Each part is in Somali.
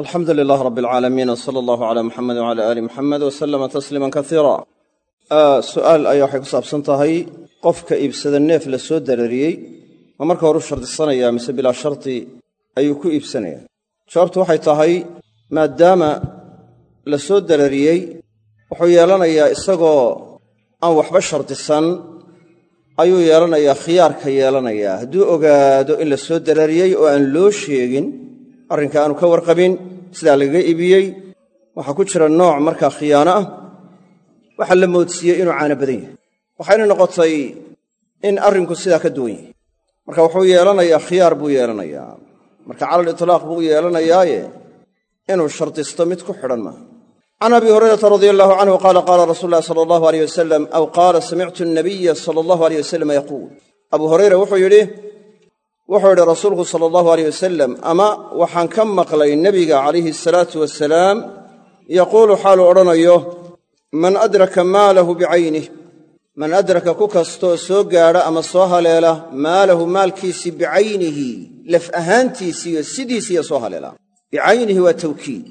alxamdu lilaah rab alcaalamiin w sala allahu calaa muxamed wcala aali muxamed wa sallama tasliiman kasiira su'aal ayaa waxay ku saabsan tahay qofka iibsada neef la soo darariyey ma marka horu shardisanayaa mise bilaa sharti ayuu ku iibsanayaa jawaabtu waxay tahay maadaama la soo darariyey wuxuu yeelanayaa isagoo aan waxba shardisan ayuu yeelanayaa khiyaarka yeelanayaa. Hadduu ogaado in la soo darariyey oo aan loo sheegin arrinka aanu ka warqabin sidaa lagaga iibiyey waxaa ku jira nooc markaa khiyaano ah. Waxaa la moodsiiyey inuu caana badan yahay. Waxayna noqotay in arrinku sidaa ka duwan yahay. Marka wuxuu yeelanayaa khiyaar buu yeelanayaa. Marka calal itlaaq buu yeelanayaaye inuu shardisto mid ku xidhan maaha. Can abi hurayrata radia allahu canhu qaala qaala rasuulu ulahi sala allahu aleyh wasalam aw qaala samictu nabiya sala allahu aleyh wasalam yaquul abuu hurayra wuxuu yidhi wuxuu yidhi rasuulku sala allahu aleyh wasalam ama waxaan ka maqlay nebiga calayhi asalaatu wasalaam yaquulu xaaluu odhanayo man adraka maalahu bicaynih man adraka ku kastoo soo gaadha ama soo haleela maalahu maalkiisii bicaynihi laf ahaantiisiiyo sidiisiiyo soo haleela bicaynihi waa tawkiid.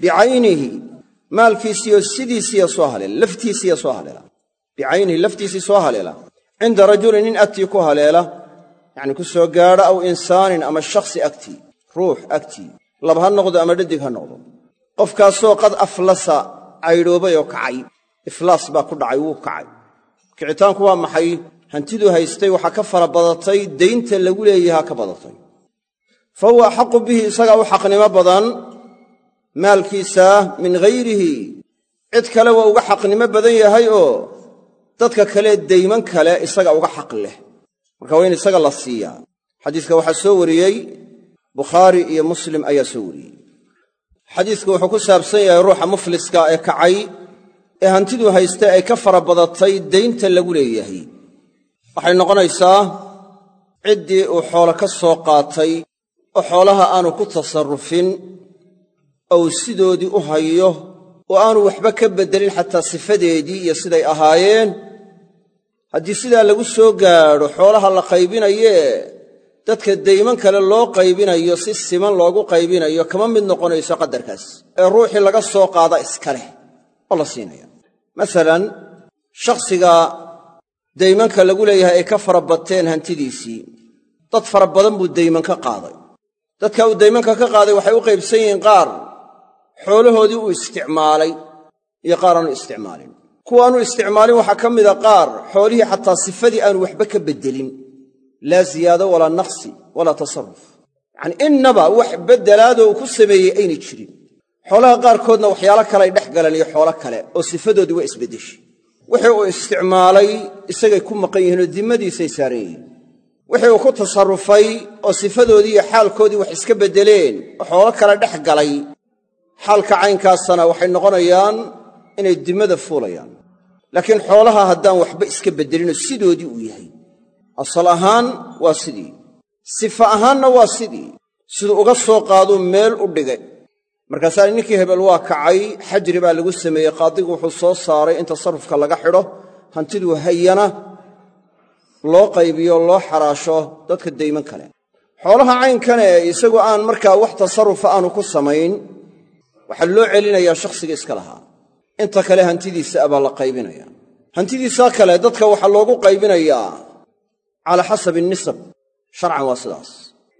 Bicaynihi maalkiisiiyo sidiisiiyo soo haleela laftiisiiyo soo haleela. Bicaynihi laftiisii soo haleela. Cinda rajulin nin agtii ku haleela yacni ku soo gaadho aw insaanin ama shakhsi agtii ruux agtii lab ha noqdo ama dhadig ha noqdo. Qofkaasoo qad aflasa caydhoobay oo kacay iflaas baa ku dhacay wuu kacay. Kicitaanku waa maxay? Hantiduu haystay waxaa ka fara badatay daynta lagu leeyahaa ka badatay. Fa huwa axaqu bihi isagaa u xaqnimo badan maalkiisa min ghayrihi. Cid kale waa uga xaqnimo badan yahay oo dadka kale dayman kale isaga uga xaq leh marka waa in isaga la siiyaa. Xadiiska waxaa soo wariyey bukhaari iyo muslim ayaa soo wariyey. Xadiisku wuxuu ku saabsan yahay ruuxa mufliska ee kacay ee hantiduu haystay ay ka fara badatay daynta lagu leeyahay. Waxay noqonaysaa ciddii uu xoolo ka soo qaatay oo xoolaha aanu ku tasarrufin ou sidoodii u hayo oo aanu waxba ka beddelin xataa sifadeedii iyo siday ahaayeen haddii sidaa lagu soo gaadho xoolaha la qaybinayee dadka dayman kale loo qaybinayo si siman loogu qaybinayo kama mid noqonayso qadarkaas ee ruuxii laga soo qaada iska leh oo la siinaya masalan shakhsiga daymanka lagu leeyahay ay ka fara bateen hantidiisii. Dad fara badan buu dayman ka qaaday. Dadka uu daymanka ka qaaday waxay u qaybsan yihiin qaar xoolahoodii uu isticmaalay iyo qaar aanu isticmaalin kuwaanu isticmaalin waxaa ka mida qaar xoolihii xataa sifadii aanu waxba ka beddelin. Laa ziyaado walaa naqsi walaa tasarruf. Yacanii innaba wax beddelaadoo uu ku sameeyey ayna jirin. Xoolaha qaarkoodna waxyaalo kaleay dhex galeen iyo xoolo kale oo sifadoodii waa isbeddeshay wixii uu isticmaalay isagay ku maqan yihiin oo dimmadiisay saaran yihiin wixii uu ku tasarrufay oo sifadoodii iyo xaalkoodii wax iska beddeleen oo xoolo kale dhex galay. Xaalka caynkaasana waxay noqonayaan inay dimmada fuulayaan laakiin xoolaha haddaan waxba iska beddelinoo sidoodii uu yahay. Asal ahaan waa sidii sifa ahaanna waa sidii. Siduu uga soo qaaduu meel u dhigay. Markaasaa ninkii hebel waa kacay xajri baa lagu sameeyey qaadigu wuxuu soo saaray in tasarrufka laga xidho hantiduu hayana loo qaybiyo loo xaraasho dadka dayman kale. Xoolaha caynkane isagu aan markaa wax tasarrufa aanu ku samayn waxaa loo celinayaa shakhsiga iska lahaa inta kale hantidiisa abaa la qaybinaya. Hantidiisaa kale dadka waxaa loogu qaybinayaa calaa xasabi nisab. Sharcan waa sidaas.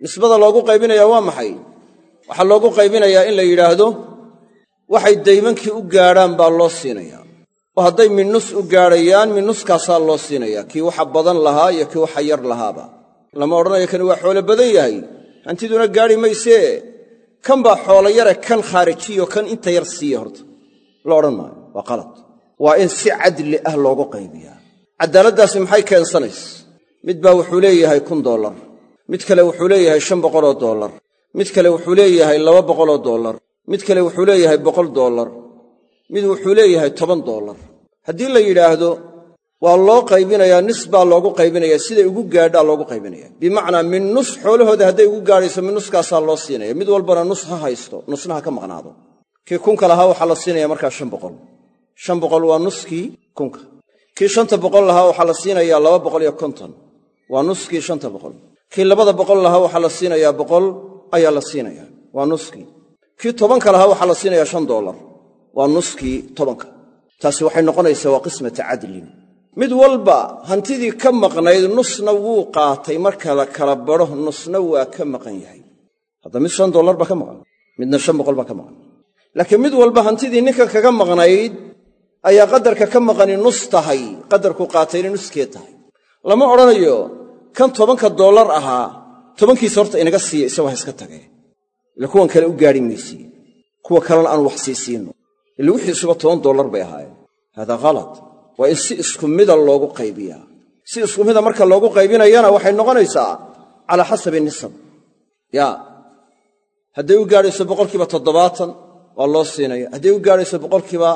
Nisbada loogu qaybinayaa waa maxay? Waxaa loogu qaybinayaa in la yidhaahdo waxay daymankii u gaadhaan baa loo siinayaa oo hadday minnus u gaadhayaan minnuskaasaa loo siinayaa kii waxa badan lahaa iyo kii waxa yar lahaaba. Lama odhanayo kani waa xoolo badan yahay. Hantiduna gaadhi maysee. Kan baa xoolo yare kan khaarijiyo kan inta yar siiya horta la odhan maayo. Waa qalad. Waa in si cadli ah loogu qaybiyaa. Caddaaladdaasi maxay keensanaysa? Mid baa wuxuu leeyahay kun dollar. Mid kale wuxuu leeyahay shan boqoloo dollar. Mid kale wuxuu leeyahay laba boqoloo dollar. Mid kale wuxuu leeyahay boqol dollar. Mid wuxuu leeyahay toban dollar. Haddii la yidhaahdo waa loo qaybinayaa nis baa loogu qaybinayaa siday ugu gaadhaa loogu qaybinaya. Bimacnaa min nus xoolahooda hadday ugu gaadhayso min nuskaasaa loo siinaya. Mid walbana nus ha haysto nusna ha ka maqnaado kii kunka lahaa waxaa la siinaya markaa shan boqol. Shan boqol waa nuskii kunka. Kii shanta boqol lahaa waxaa la siinayaa laba boqol iyo konton. Waa nuskii shanta boqol. Kii labada boqol lahaa waxaa la siinayaa boqol ayaa la siinaya waa nuskii kii tobanka lahaa waxaa la siinayaa shan dollar. Waa nuskii tobanka. Taasi waxay noqonaysaa waa qismata cadlin. Mid walba hantidii ka maqnayd nusna wuu qaatay marka la kala badho nusna waa ka maqan yahay. Hadda mid shan dollar baa ka maqan midna shan boqol baa ka maqan laakiin mid walba hantidii ninka kaga maqnayd ayaa qadarka ka maqani nus tahay qadarku qaatayna nuskee tahay. Lama odhanayo kan tobanka dollar ahaa tobankiisa horta inaga siiya isagoo ha iska tagee ila kuwan kale u gaadhi maysiin kuwa kalena aan wax siisiinno ila wixiisuba toban dollar bay ahaayeen. Haadaa khalat waa in si isku mida loogu qaybiyaa. Si isku mida marka loogu qaybinayana waxay noqonaysaa calaa xasabi nisab. Yaa hadday u gaadhayso boqolkiiba toddobaatan waa loo siinaya hadday u gaadhayso boqolkiiba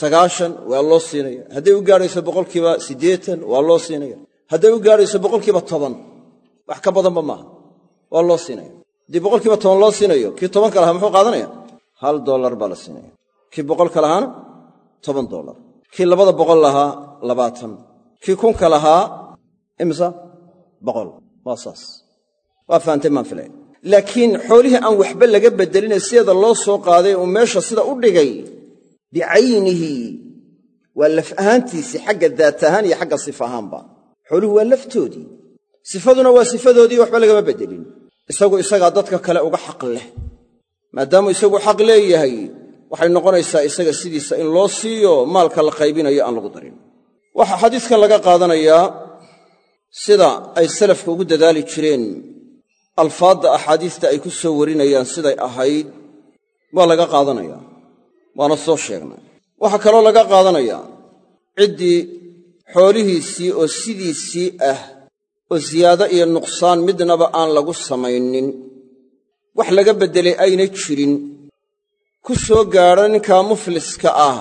sagaashan waa loo siinaya hadday u gaadhayso boqolkiiba siddeetan waa loo siinaya hadday u gaadhayso boqolkiiba toban wax ka badanba maaha. Waa loo siinaya haddii boqolkiiba toban loo siinayo kii tobanka lahaa muxuu qaadanaya? Hal dollar baa la siinaya kii boqolka lahaana toban dollar. Kii labada boqol lahaa labaatan. Kii kunka lahaa imisa boqol. Waa saas. Waa fahamtay maan filay laakiin xoolihii aan waxba laga beddelinee sideeda loo soo qaaday uu meesha sida u dhigay bicaynihi waa laf ahaantiisii xagga daat ahaan iyo xagga sifa ahaanba. Xooluhu waa laftoodii. Sifaduna waa sifadoodii waxba lagama beddelin isagu isagaa dadka kale uga xaq leh maadaamuu isagu xaq leeyahay waxay noqonaysaa isaga sidiisa in loo siiyo maalka la qaybinayo aan lagu darin. Waxaa xadiiskan laga qaadanayaa sida ay salafka ugu dadaali jireen alfaadda axaadiista ay ku soo warinayaan siday ahayd waa laga qaadanayaa waana soo sheegnay. Waxaa kaloo laga qaadanayaa ciddii xoolihiisii oo sidiisii ah oo siyaado iyo nuqsaan midnaba aan lagu samaynin wax laga beddelay ayna jirin ku soo gaadha ninkaa mufliska ah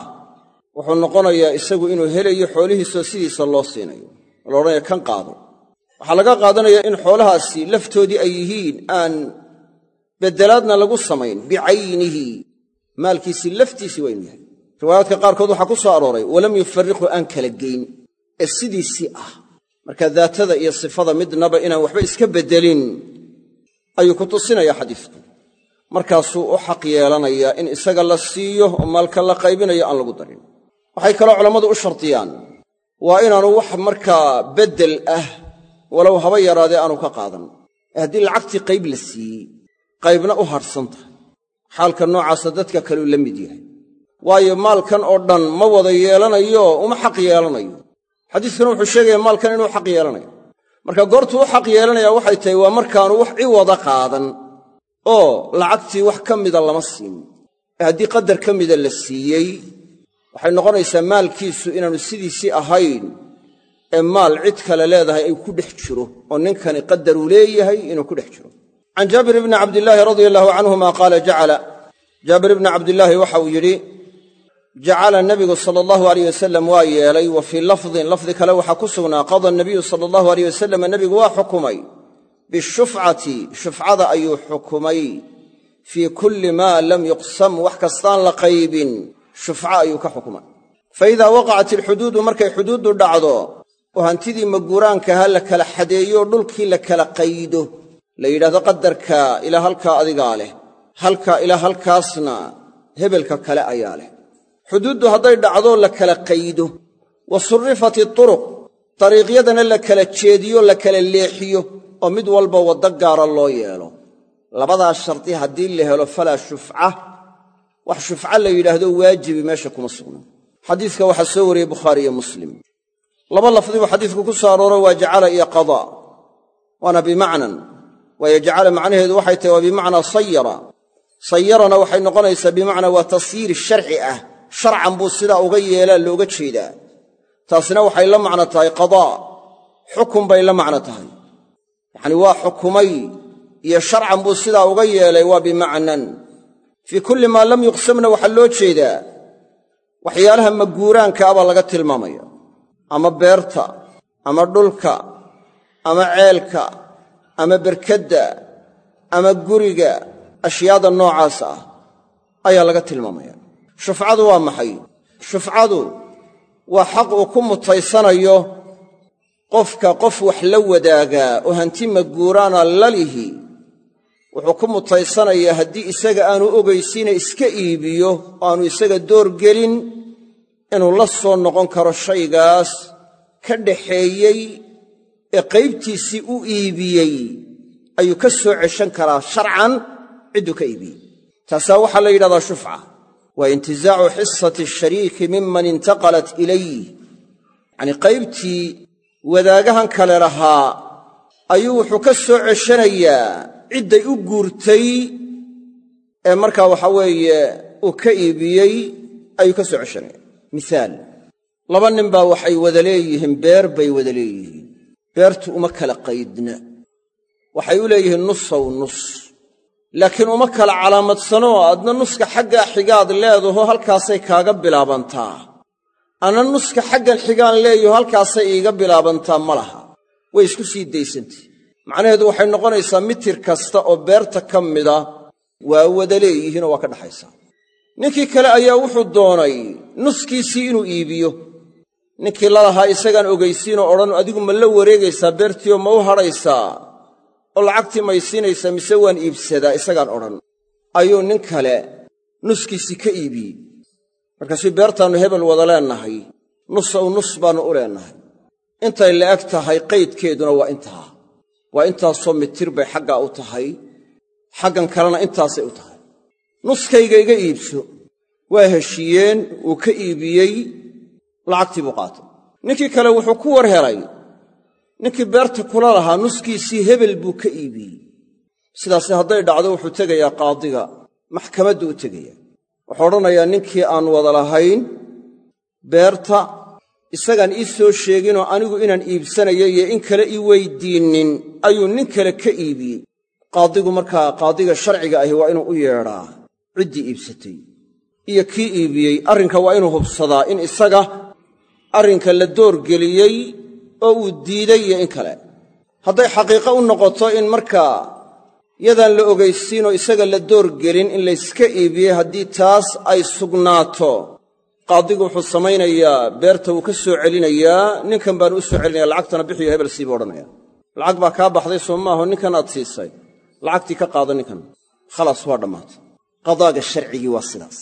wuxuu noqonayaa isagu inuu helayo xoolihiisoo sidiisa loo siinayo la odhanaya kan qaado waxaa laga qaadanayaa in xoolahaasi laftoodii ay yihiin aan beddelaadna lagu samayn bicaynihi maalkiisii laftiisii waa inuu yahay. Riwaayaadka qaarkood waxaa ku soo arooray walam yufariqhu aan kala geyn. Ee sidiisii ah. Marka daatada iyo sifada midnaba inaan waxba iska beddelin ayuu ku tusinayaa xadiisku markaasuu u xaq yeelanayaa in isaga la siiyo oo maalka la qaybinayo aan lagu darin. Waxay kaloo culammadu u shardiyaan waa inaanu wax markaa beddel ah walow haba yaraadee aanu ka qaadan. Ee haddii lacagtii qayb la siiyey qaybna u hadhsan tahay. Xaalka noocaasa dadka kaleu la mid yahay. Waayo maalkan oo dhan ma wada yeelanayo uma xaq yeelanayo. Xadiiskana wuxuu sheegaya maalkan inuu xaq yeelanayo. Marka goortuu u xaq yeelanaya waxay tahay waa markaanu wax ciwada qaadan. Oo lacagtii wax ka mida lama siin. Ee haddii qadar ka mida la siiyey waxay noqonaysaa maalkiisu inaanu sidiisii ahayn ee maal cid kale leedahay ay ku dhex jiro oo ninkani qadaruu leeyahay inuu ku dhex jiro. Can jaabir bni cabdillaahi radia allahu canhuma qaala jacala jaabir ibni cabdillaahi waxa uu yidhi jacala nabigu sala allahu alayh wasalam waa yeelay wa fii lafdin lafdi kale waxaa ku sugnaa qada nabiyu sala allahu alayh wasalam nebigu waa xukumay bishufcati shufcada ayuu xukumay fii kulli maa lam yuqsam wax oo hantidii maguuraankaha la kala xadeeyo oo dhulkii la kala qaydo. La yidhahdo qadarka ilaa halkaa adigaa leh. Halka ilaa halkaasna hebelka kale ayaa leh. Xuduuddu hadday dhacdoo la kala qaydo. Wa surrifat ituruq dariiqyadana la kala jeediyo la kala leexiyo oo mid walba waddo gaara loo yeelo. Labadaas shardi haddii la helo falaa shufca. Wax shufca la yidhaahdo waajibi meesha kuma sugna xadiiska waxaa soo wariyey bukhaari iyo muslim laba lafdibu xadiisku ku soo arooro waa jacala iyo qadaa waana bimacnan. Waayo jacala macnaheedu waxay tahay waa bimacnaa sayara. Sayarana waxay noqonaysaa bimacnaa waa tasyiiri sharci ah. Sharcan buu sidaa uga yeelaa looga jeedaa. Taasina waxay la macno tahay qadaa xukun bay la macno tahay. Yacnii waa xukumay iyo sharcan buu sidaa uga yeelay waa bimacnan. Fii kulli maa lam yuqsamna waxaa loo jeedaa. Waxyaalaha maguuraanka laga tilmaamaya ama beerta ama dhulka ama ceelka ama berkadda ama guriga ashyaada noocaas ah ayaa laga tilmaamaya. Shufcadu waa maxay? Shufcadu waa xaq uu ku mutaysanayo qofka qof wax la wadaagaa oo hanti maguuraana lalihi. Wuxuu ku mutaysanayaa haddii isaga aanu ogaysiina iska iibiyo oo aanu isaga doorgelin inuu la soo noqon karo shaygaas ka dhaxeeyey ee qaybtiisii u iibiyey ayuu ka soo ceshan karaa sharcan cidduu ka iibiyey. Taasaa waxaa la yidhahdaa shufca. Waa intizaacu xisati ashariiki miman intaqalat ilayh yacnii qaybtii wadaagahan kale lahaa ayuu wuxuu ka soo ceshanayaa cidday u guurtay ee markaa waxa weeye uu ka iibiyey ayuu ka soo ceshanaya miaal laba nin baa waxay wada leeyihiin beer bay wada leeyihiin. Beertu uma kala qaydna. Waxay u leeyihiin nusow nus. Laakiin uma kala calaamadsanoo adna nuska xaggaa xigaad leedaho halkaasay kaaga bilaabantaa. Anna nuska xaggan xigaan leeyaho halkaasay iiga bilaabantaa ma laha. Way isku sii daysantay macnaheedu waxay noqonaysaa mitir kasta oo beerta ka mida waa wada leeyihiinoo waa ka dhaxaysaa ninkii kale ayaa wuxuu doonay nuskiisii inuu iibiyo. Ninkii lalahaa isagaan ogaysiinoo odhan adigu ma la wareegaysaa beertiioo ma u hadhaysaa. Oo lacagtii may siinaysaa mise waan iibsadaa isagaan odhan. Ayuu nin kale nuskiisii ka iibiyey markaasuu beertaannu hebel wada leennahay nusow nus baannu u leennahay. Intay la'eg tahay qaydkeeduna waa intaa. Waa intaasoo mitir bay xaggaa u tahay. Xaggan kalena intaasay u tahay nuskayga iga iibso. Waa heshiiyeen wuu ka iibiyey lacagtii buu qaatay. Ninkii kale wuxuu ku war helay. Ninkii beerta kula lahaa nuskiisii hebel buu ka iibiyey. Sidaasi hadday dhacdo wuxuu tegayaa qaadiga. Maxkamaddu u tegayaa. Wuxuu odhanayaa ninkii aan wada lahayn beerta isagaan ii soo sheeginoo anigu inaan iibsanayo iyo in kale ii weyddiinnin ayuu nin kale ka iibiyey. Qaadigu markaa qaadiga sharciga ahi waa inuu u yeedhaa ciddii iibsatay. Iyo kii iibiyey arrinka waa inuu hubsadaa in isaga arrinka la doorgeliyey oo uu diiday iyo in kale. Hadday xaqiiqo u noqoto in markaa yadaan la ogaysiinoo isaga la doorgelin in layska iibiyey haddii taas ay sugnaato. Qaadigu wuxuu samaynayaa beerta wuu ka soo celinayaa ninkan baanu u soo celinaya lacagtana bixiyo hebel sii buu odhanaya lacag baa kaa baxday soo maaho ninkan aad siisay. Lacagtii ka qaado ninkan. Khalaas waa dhammaatay qadaaga sharcigii waa sidaas.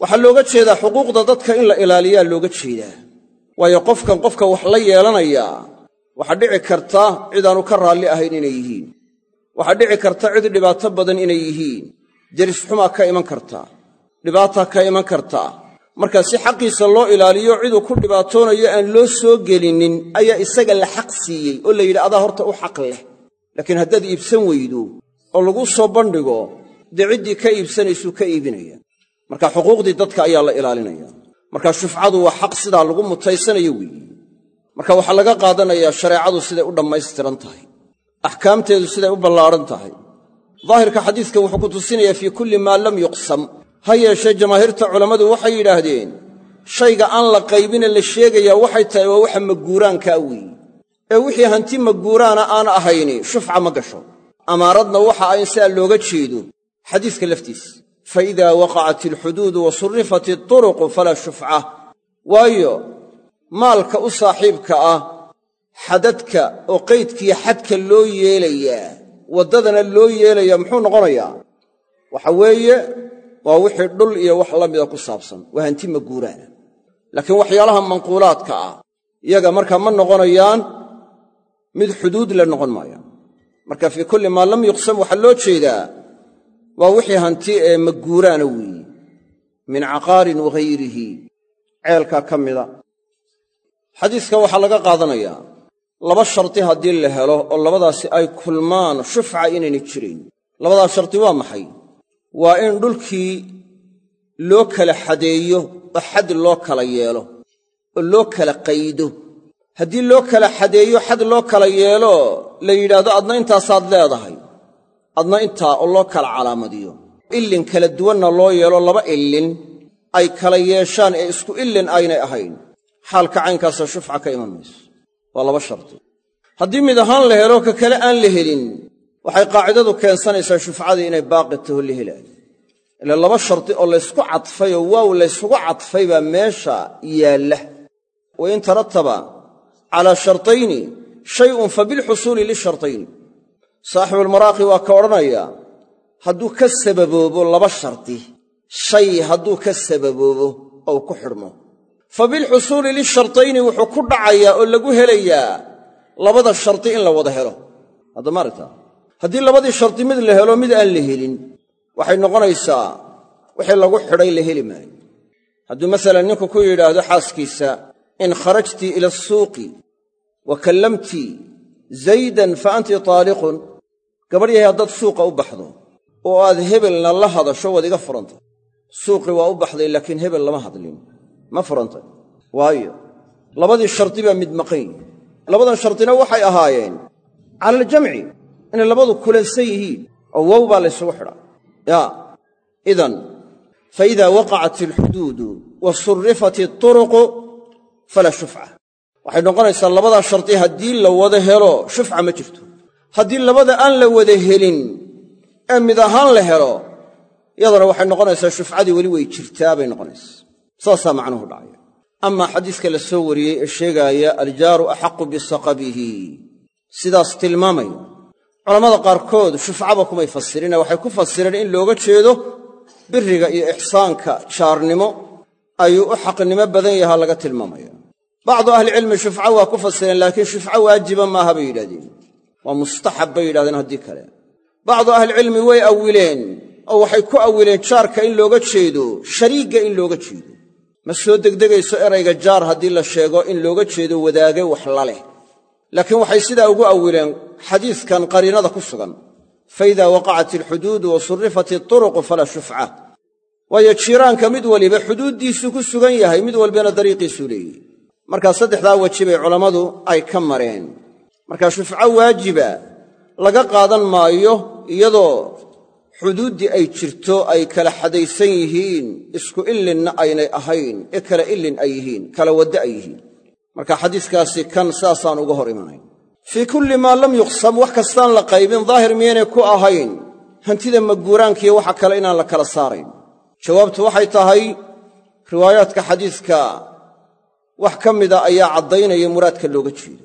Waxaa looga jeedaa xuquuqda dadka in la ilaaliyaa looga jeedaa. Waayo qofkan qofka wax la yeelanayaa waxaa dhici karta cidaannu ka raalli ahayn inay yihiin. Waxaa dhici karta cid dhibaato badan inay yihiin. Derisxumaa ka iman karta. Dhibaataa ka iman karta. Marka si xaqiisa loo ilaaliyo ciduu ku dhibaatoonayo aan loo soo gelinin ayaa isaga la xaq siiyey oo la yidhi adaa horta u xaq leh. Laakiin haddaad iibsan weydo oo laguu soo bandhigo dee ciddii ka iibsanaysuu ka iibinaya. Marka xuquuqdii dadka ayaa la ilaalinaya. Marka shufcadu waa xaq sidaa lagu mutaysanayo weeye marka waxaa laga qaadanayaa shareecadu siday u dhammaystiran tahay. Axkaamteedu siday u ballaadhan tahay. Daahirka xadiiska wuxuu ku tusinayaa fii kulli maa lam yuqsam. Ha yeeshee jamaahiirta culammadu waxay yidhaahdeen shayga aan la qaybine la sheegayaa waxay tahay waa waxa maguuraankaa weeye ee wixii hanti maguuraana aan ahayni shufca ma gasho. Amaaradna waxa ah in sidaa looga jeedo xadiiska laftiisa fa idaa waqacat alxuduudu wa surrifat ituruqu falaa shufca. Waayo maalka u saaxiibka ah xadadka oo qaydkiiyo xadka loo yeelayaa waddadana loo yeelayaa muxuu noqonayaa waxa weeye waa wixii dhul iyo wax la mida ku saabsan. Waa hanti maguuraana laakiin waxyaalaha manquulaadka ah iyaga markaa ma noqonayaan mid xuduud le noqon maayaan marka fii kulli maa lam yuqsam waxaa loo jeedaa waa wixii hanti ee maguuraana weeye min caqaarin wahayrihi ceelkaa ka mida. Xadiiska waxaa laga qaadanayaa laba shardi haddii la helo oo labadaasi ay kulmaan shufca inaynay jirayn labadaa shardi waa maxay? Waa in dhulkii loo kala xadeeyo oo xad loo kala yeelo oo loo kala qaydo. Haddii loo kala xadeeyo xad loo kala yeelo la yidhaahdo adna intaasaad leedahay adna intaa oo loo kala calaamadiyo. Illin kala duwanna loo yeelo laba illin ay kala yeeshaan ee isku illin aynay ahayn. Xaalka caynkaasa shufca ka iman mayso. Waa laba shardi haddii mid ahaan la helo ka kale aan la helin waxay qaacidadu keensanaysaa shufcadii inay baaqi taho la helaayo ila laba shardi oo laysku cadfay oo waaw laysugu cadfay baa meesha yaalla. Wa in tarataba calaa shartayni shay'un fa bilxusuuli lishartayni saaxibulmaraaqi waa ka odhanaya hadduu ka sababoobo laba shardi shay hadduu ka sababoobo ou ku xidhmo. Fa bilxusuuli lishartayni wuxuu ku dhacayaa oo lagu helayaa labada shardi in la wada helo. Hadda maaragta haddii labadii shardi mid la helo mid aan la helin waxay noqonaysaa wixii lagu xidhay la heli maayo. Hadduu masalan ninku ku yidhaahdo xaaskiisa in kharajtii ila asuuqi wa kallamtii zaydan fa anti taaliqun gabadh yahay haddaad suuqa u baxdo oo aad hebelna la hadasho waad iga furantay. Suuqii waa u baxday laakiin hebel lama hadlin. Ma furantay? Waayo labadii shardi baa mid maqan yihi labadan shardina waxay ahaayeen. Cala aljamci inay labadu kulansan yihiin. Oo wow baa laysugu xidhaa yaa idan fa idaa waqacat alxuduudu wa surrifat ituruqu falaa shufca. Waxay noqonaysaa labadaa shardi haddii la wada helo shufca ma jirto haddii labada aan la wada helin ee mid ahaan la helo yadana waxay noqonaysaa shufcadii weli way jirtaa bay noqonaysaa. Saasaa macnuhu dhacaya. Amaa xadiiska la soo wariyey ee sheegaaya aljaaru axaqu bisaqabihi. Sidaas tilmaamaya. Culammada qaarkood shufcaba kumay fasirine waxay ku fasireen in looga jeedo biriga iyo ixsaanka jaarnimo ayuu u xaqnimo badan yahaa laga tilmaamaya. Bacdu ahlicilmi shufco waa ku fasireen laakiin shufco waajiba maaha bay yidhahdeen waa mustaxab bay yidhahdeen haddii kale. Bacdu ahlicilmi way awileen oo waxay ku awileen jaarka in looga jeedo shariigga in looga jeedo. Ma soo degdegayso erayga jaar haddii la sheego in looga jeedo wadaage wax la leh. Laakiin waxay sidaa ugu awileen xadiiskan qariinada ku sugan. Fa idaa waqacat alxuduudu wa surrifat ituruqu falaa shufca. Waayo jiiraanka mid waliba xuduuddiisuu ku sugan yahay mid walbana dariiqiisuu leeyihi markaa saddexdaa weji culammadu ay ka mareen markaa shufco waajiba laga qaadan maayo iyadoo xuduuddii ay jirto ay kala xadaysan yihiin isku illinna aynay ahayn ee kala illin ay yihiin kala waddo ay yihiin. Marka xadiiskaasi kan saasaan uga hor imanayn. Fii kulli maa lam yuqsam wax kastaan la qaybin daahir miyaynay ku ahayn. Hantida maguuraankiiyo waxa kale inaan la kala saarayn. Jawaabtu waxay tahay riwaayaadka xadiiska wax ka mida ayaa caddaynaya muraadka looga jeedo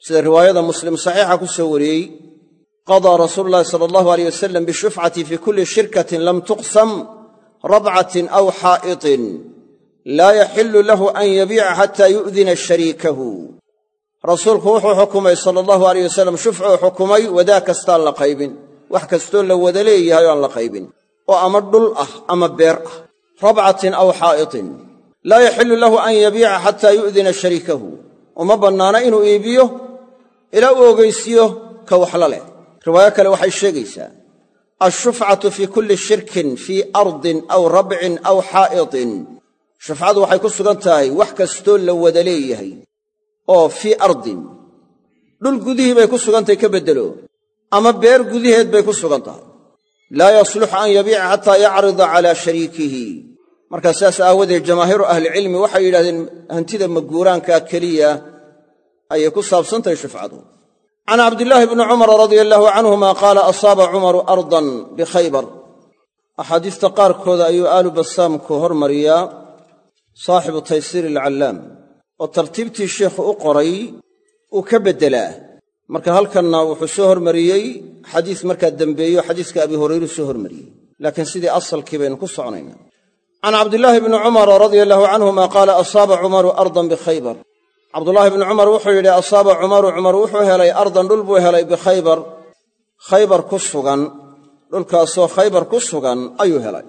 sida riwaayada muslim saxiixa ku soo wariyey qadaa rasuulu llahi sala allahu aleyh wasalam bishufcati fii kulli shirkatin lam tuqsam rabcatin aw xaa'itin laa yaxillu lahu an yabiica xataa yu'dina shariikahu. Rasuulku wuxuu xukumay sala allahu aleyh wasalam shufcuu xukumay wadaag kastaan la qaybin. Wax kastoo la wada leeyahay oo aan la qaybin. Oo ama dhul ah ama beer ah. Rabcatin aw xaa'itin. Laa yaxillu lahu an yabiica xataa yu'dina shariikahu. Uma bannaana inuu iibiyo ilaa uu ogeysiiyo ka waxla leh. Riwaayo kale waxay sheegaysaa ashufcatu fii kulli shirkin fii ardin aw rabcin aw xaa'itin. Shufcadu waxay ku sugan tahay wax kastoo la wada leeyahay oo fii ardin. Dhul gudihii bay ku sugantahay ka beddelo ama beer gudaheed bay ku sugan tahay. Laa yasluxu an yabiica xataa yacrida calaa shariikihi. Markaa sidaas aawadeed jamaahiiru ahlicilmi waxay yidhahdeen hantida maguuraankaa keliya ayay ku saabsantahay shufcadu. Can cabdillaahi bni cumara radia allaahu canhuma qaala asaaba cumaru ardan bikhaybar axaadiista qaarkooda ayuu aalu basaamku hormariyaa saaxibu taysiir alcallaam oo tartiibtii sheikhu u qoray uu ka beddelaa. Marka halkanna wuxuu soo hormariyey xadiis markaa dembeeyo xadiiska abi hurayru soo hormariyey. Laakiin sidii asalkii baynu ku soconaynaa can cabdillaahi bni cumara radia allaahu canhuma qaala asaaba cumaru ardan bikhaybar cabdulaahi bni cumar wuxuu yidhi asaaba cumaru cumar wuxuu helay ardan dhul buu helay bikhaybar khaybar. Ku sugan dhulkaasoo khaybar ku sugan ayuu helay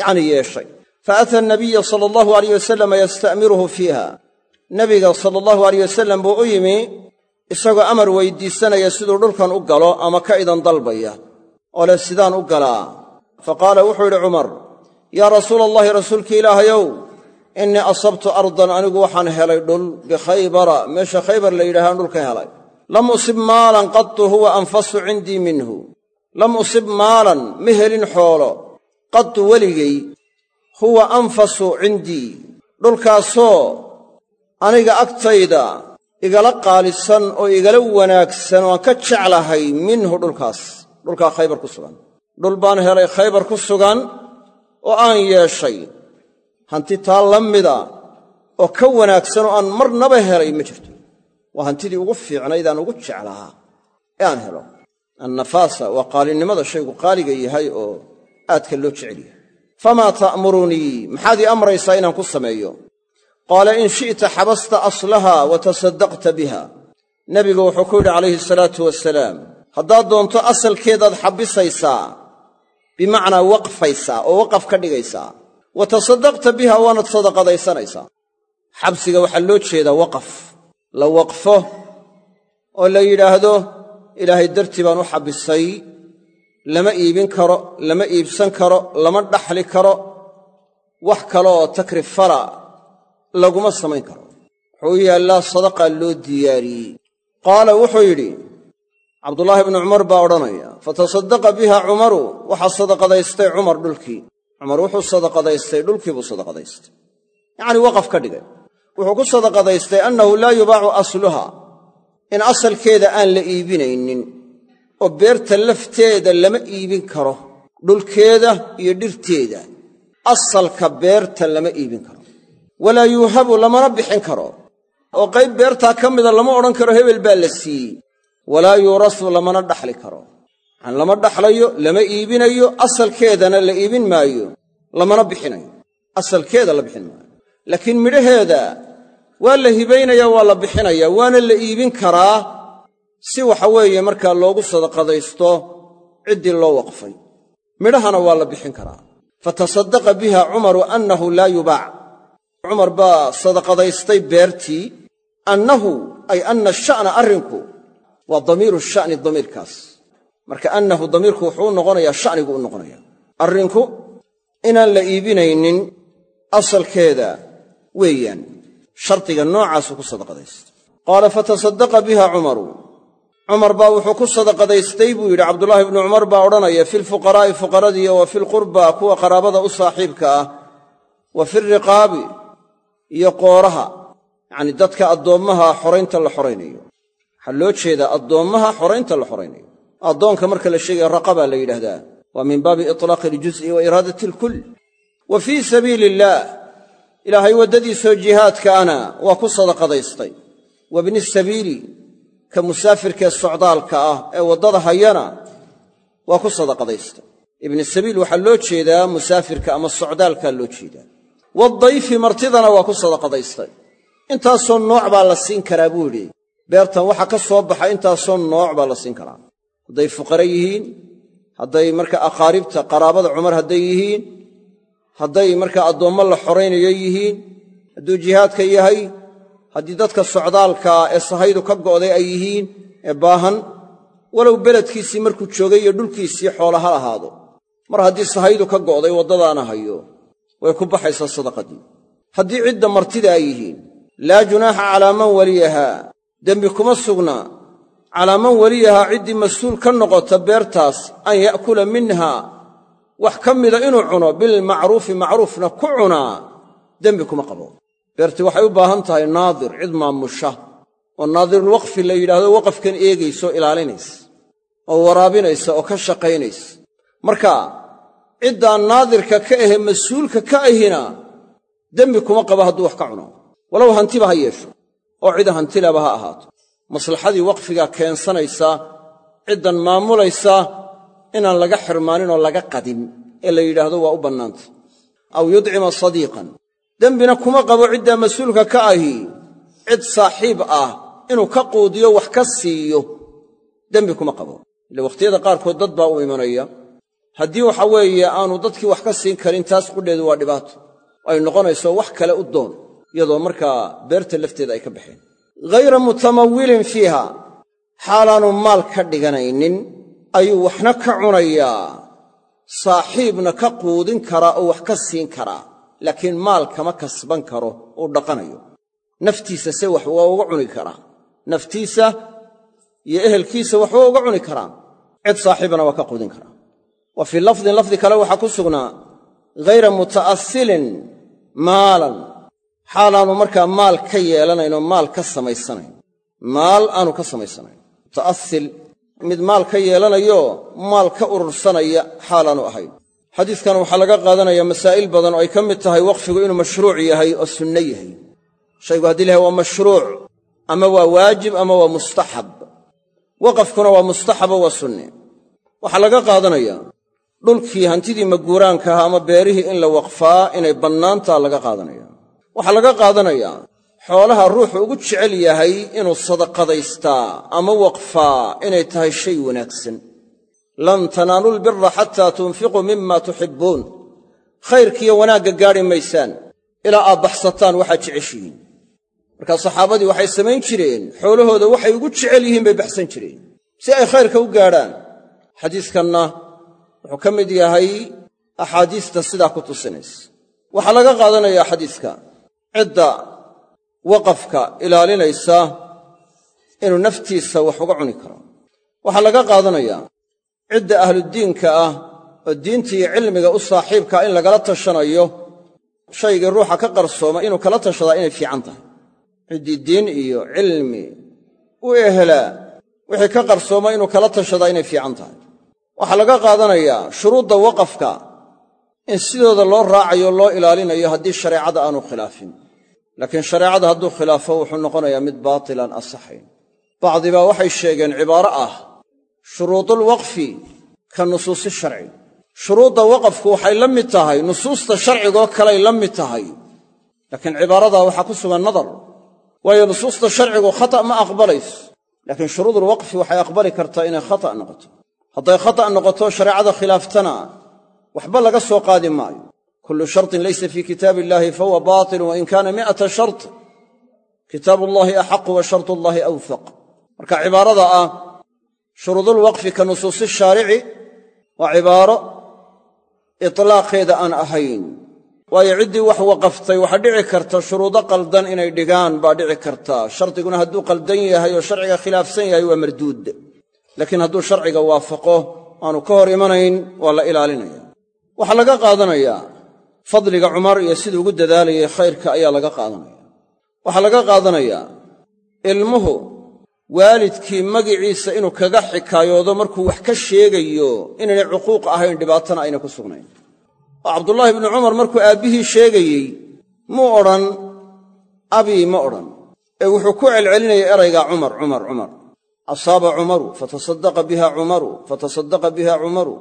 yacnii yeeshay. Fa ata anabiya sala allahu alayh wasalam yasta'miruhu fiiha. Nebiga sala allahu alayh wasalam buu u yimi isagoo amar weydiisanaya siduu dhulkan u galo ama ka idan dalbaya oo leh sidaan u galaa. Fa qaala wuxuu yidhi cumar yaa rasuula allahi rasuulki ilaahayow innii asabtu ardan anigu waxaan helay dhul bikhaybara meesha khaybar la yidhahaan dhulka helay. Lam usib maalan qatu huwa anfasu cindii minhu. Lam usib maalan ma helin xoolo. Qatu weligay huwa anfasu cindii dhulkaasoo aniga agtayda igala qaalisan oo igala wanaagsan oo aan ka jeclahay minhu dhulkaas dhulkaa khaybar ku sugan. Dhul baan helay khaybar ku sugan oo aan yeeshay hanti taa la mida oo ka wanaagsan oo aan marnaba helay ma jirto. Waa hantidii ugu fiicnayd aan ugu jeclaa ee aan helo. Annafaasa waa qaalinimada shaygu qaaliga yahay oo aadka loo jecel yahay. Famaa ta'murunii maxaad ii amraysaa inaan ku sameeyo? Qaala in shi'ta xabasta aslaha wa tasaddaqta biha. Nebigu wuxuu ku yidhi calayhi salaatu wasalaam haddaad doonto asalkeedaad xabbisaysaa bimacnaa waqfaysaa oo waqaf ka dhigaysaa wa tasaddaqta biha waanad sadaqadaysanaysaa xabsiga waxaa loo jeedaa waqaf la waqfo oo la yidhaahdo ilaahay dartii baan u xabbisay lama iibin karo lama iibsan karo lama dhaxli karo wax kale oo takrifala laguma samayn karo. Wuxuu u yaallaa sadaqaa loo diyaariyey. Qaala wuxuu yidhi cabdulaahi bnu cumar baa odhanaya fatasaddaqa biha cumaru waxaa sadaqadaystay cumar dhulkii cumar wuxuu sadaqadaystay dhulkii buu sadaqadaystay. Yacnii waqaf ka dhigay. Wuxuu ku sadaqadaystay annahu laa yubaacu asluha. In asalkeeda aan la iibinaynin oo beerta lafteeda lama iibin karo dhulkeeda iyo dhirteeda asalka beerta lama iibin karo. Walaa yuuhabu lamana bixin karo. Oo qayb beertaa ka mida lama odhan karo hebel baa la siiyey. Walaa yuurasu lamana dhaxli karo yacani lama dhaxlayo lama iibinayo asalkeedana la iibin maayo lamana bixinayo. Asalkeeda la bixin maayo. Laakiin midhaheeda waa la hibaynaya waa la bixinaya waana la iibin karaa si waxa weeye markaa loogu sadaqadaysto ciddii loo waqfay. Midhahana waa la bixin karaa. Fatasaddaqa biha cumaru annahu laa yubaac. Cumar baa sadaqadaystay beertii annahu ay anna sha'na arrinku waa damiiru sha'ni damiirkaas marka annahu damiirku wuxuu u noqonayaa sha'nigu u noqonaya arrinku inaan la iibinaynin asalkeeda weeyaan shardiga noocaasuu ku sadaqadaystay. Qaala fatasaddaqa biha cumaru. Cumar baa wuxuu ku sadaqadaystay buu yidhi cabdulaahi ibnu cumar baa odhanaya fi lfuqaraa'i fuqaradiiyo wa filqurba kuwa qaraabada u saaxiibka ah wa firiqaabi iyo qooraha. Yacnii dadka addoommaha xoraynta la xoraynayo. Waxaa loo jeedaa addoommaha xoraynta la xoraynayo addoonka marka la sheegaya raqabaa la yidhaahdaa. Waa min baabi itlaaqi iljuz'i wa iraadati alkull. Wa fii sabiili illaah ilaahay waddadiisoo jihaadkaana waa ku sadaqadaystay. Wa bni sabiili ka musaafirkee socdaalka ah ee waddada hayana waa ku sadaqadaystay. Ibni sabiil waxaa loo jeedaa musaafirka ama socdaalkaa loo jeedaa. Waddayfi martidana waa ku sadaqadaystay. Intaasoo nooc baa la siin karaa buu yidhi. Beertan waxa ka soo baxa intaasoo nooc baa la siin karaa hadday fuqare yihiin hadday marka aqaaribta qaraabada cumar hadday yihiin hadday markaa addoommo la xoraynayo yihiin hadduu jihaadka yahay haddii dadka socdaalkaa ee sahaydu ka go'day ay yihiin ee baahan walow beledkiisii markuu joogay iyo dhulkiisii xoola ha lahaado. Mar haddii sahaydu ka go'day waddadaana hayo. Way ku baxaysaa sadaqadii. Haddii cidda martida ay yihiin laa junaaxa calaa man waliyahaa. Dembi kuma sugna calaa man waliyahaa ciddii mas'uul ka noqota beertaas an ya'kula minha wax ka mida inuu cuno bilmacruufi macruufna ku cunaa dembi kuma qabo. Beertii waxay u baahan tahay naadir cid maamusha oo naadirulwaqfi la yidhaahdo waqafkan eegaysa oo ilaalinaysa oo waraabinaysa oo ka shaqaynaysa. Marka ciddaa naadirka ka ahe mas'uulka ka ahina dembi kuma qabo hadduu wax ka cuno. Walow hantiba ha yeesho oo cida hantilaba ha ahaato maslaxadii waqfigaa keensanaysa ciddan maamulaysa inaan laga xirmaanin oo laga qadin ee la yidhaahdo waa u bannaanta. Aw yudcima sadiiqan. Dembina kuma qabo ciddaa mas'uulka ka ahi. Cid saaxiib ah inuu ka quudiyo wax ka siiyo dembi kuma qabo. Ile wakhtiyada qaarkood dad baa u imanaya. Haddii waxa weeye aanu dadkii wax ka siin karin taas qudheedu waa dhibaato. Ay noqonayso wax kale u doon iyadoo markaa beerta lafteeda ay ka baxeen ghayra mutamawilin fiiha. Xaalaanu maal ka dhiganaynin ayuu waxna ka cunayaa. Saaxiibna ka quudin karaa oo wax ka siin karaa laakiin maal kama kasban karo uu dhaqanayo. Naftiisa se wax waa uga cuni karaa naftiisa iyo ehelkiisa wax waa uga cuni karaa cid saaxiibana waa ka quudin karaa wa fii lafdin lafdi kale waxaa ku sugnaa ghayra muta'asilin maalan xaalaanu markaa maal ka yeelanayn oo maal ka samaysanayn. Maal aanu ka samaysanayn. Muta'asil mid maal ka yeelanayo maal ka urursanaya xaalaanu ahayn. Xadiidkan waxaa laga qaadanayaa masaa'il badan oo ay ka mid tahay waqfigu inuu mashruuc yahay oo sunno yahay. Shaygu haddii lahay waa mashruuc ama waa waajib ama waa mustaxab. Waqafkuna waa mustaxabo waa sunne waxaa laga qaadanayaa dhulkii hantidii maguuraanka ahaa ama beerihii in la waqfaa inay bannaantaa laga qaadanaya waxaa laga qaadanayaa xoolaha ruuxu ugu jecel yahay inuu sadaqadaystaa ama waqfaa inay tahay shay wanaagsan. Lan tanaaluu lbira xataa tunfiquu mima tuxibbuun. Khayrkiiyo wanaagga gaadhi maysaan ilaa aad baxsataan waxaad jeceshihiin. Markaa saxaabadii waxay samayn jireen xoolahooda waxay ugu jecel yihiin bay baxsan jireen. Si ay khayrka u gaadhaan xadiiskanna wuxuu ka mid yahay axaadiista sidaa ku tusinaysa. Waxaa laga qaadanayaa xadiiska cidda waqafka ilaalinaysa inuu naftiisa wax uga cuni karo. Waxaa laga qaadanayaa cidda ahludiinka ah oo diinta iyo cilmiga u saaxiibkaa in lagala tashanayo shaygii ruuxa ka qarsooma inuu kala tashadaa inay fiican tahay. Ciddii diin iyo cilmi u ehelaa wixii ka qarsooma inuu kala tashadaa inay fiican tahay. Waxaa laga qaadanayaa shuruudda waqafka in sidooda loo raacayo loo ilaalinayo haddii shareecada aanu khilaafin laakiin shareecada hadduu khilaafo wuxuu noqonayaa mid baatilan asaxayn. Bacdibaa waxay sheegeen cibaaro ah shuruudulwaqfi ka nusuusi sharci. Shuruudda waqafku waxay la mid tahay nusuusta sharcigoo kaley la mid tahay. Laakiin cibaaradaa waxaa ku sugan nadar waayo nusuusta sharcigu khata' ma aqbalayso. Laakiin shuruudulwaqfi waxay aqbali kartaa inay khata' noqoto. Hadday khata' noqoto shareecada khilaaftana waxba laga soo qaadi maayo kullu shartin laysa fii kitaabi illaahi fahuwa baatilun wain kaana mi'ata shart kitaabullaahi axaqu wa shartullaahi awfaq marka cibaarada ah shuruudulwaqfi ka nusuusi shaarici waa cibaaro itlaaqeeda aan ahayn waayo ciddii wax waqaftay waxaa dhici karta shuruudo qaldan inay dhigaan baa dhici karta shardiguna hadduu qaldan yahay oo sharciga khilaafsan yahay waa marduud laakiin hadduu sharciga waafaqo aanu ka hor imanayn waa la ilaalinaya waxaa fadliga cumar iyo siduu ugu dadaalayay khayrka ayaa laga qaadanaya. Waxaa laga qaadanayaa ilmuhu waalidkii magiciisa inuu kaga xikaayoodo markuu wax ka sheegayo inaynay cuquuq ahayn dhibaatana ayna ku sugnayn. Oo cabdullaahi bnu cumar markuu aabbihii sheegayey muu odhan abii ma odhan. Ee wuxuu ku celcelinayay erayga cumar cumar cumar. Asaaba cumaru fatasaddaqa biha cumaru fatasaddaqa biha cumaru.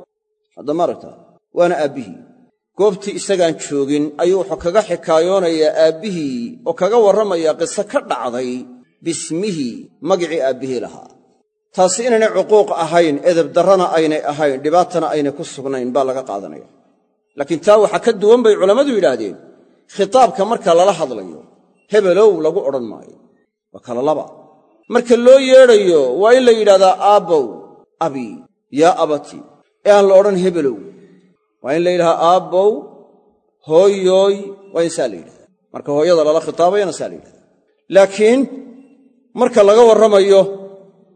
Hadda ma aragtaa waana aabbihii goobtii isagaan joogin ayuu wuxuu kaga xikaayoonayaa aabbihii oo kaga warramayaa qiso ka dhacday bismihi magicii aabbihii lahaa. Taasi inaynay cuquuq ahayn edebdarrana aynay ahayn dhibaatana aynay ku sugnayn baa laga qaadanaya. Laakiin taa waxaa ka duwan bay culammadu yidhaahdeen khitaabka marka lala hadlayo hebelow lagu odhan maayo. Waa kala laba. Marka loo yeedhayo waa in la yidhahdaa aabbow abi yaa abati ee aan la odhan hebelow waa in la yidhahaa aabbow hooyooy waa in saa la yidhahdaa. Marka hooyada lala khitaabayana saa la yidhahdaa. Laakiin marka laga warramayo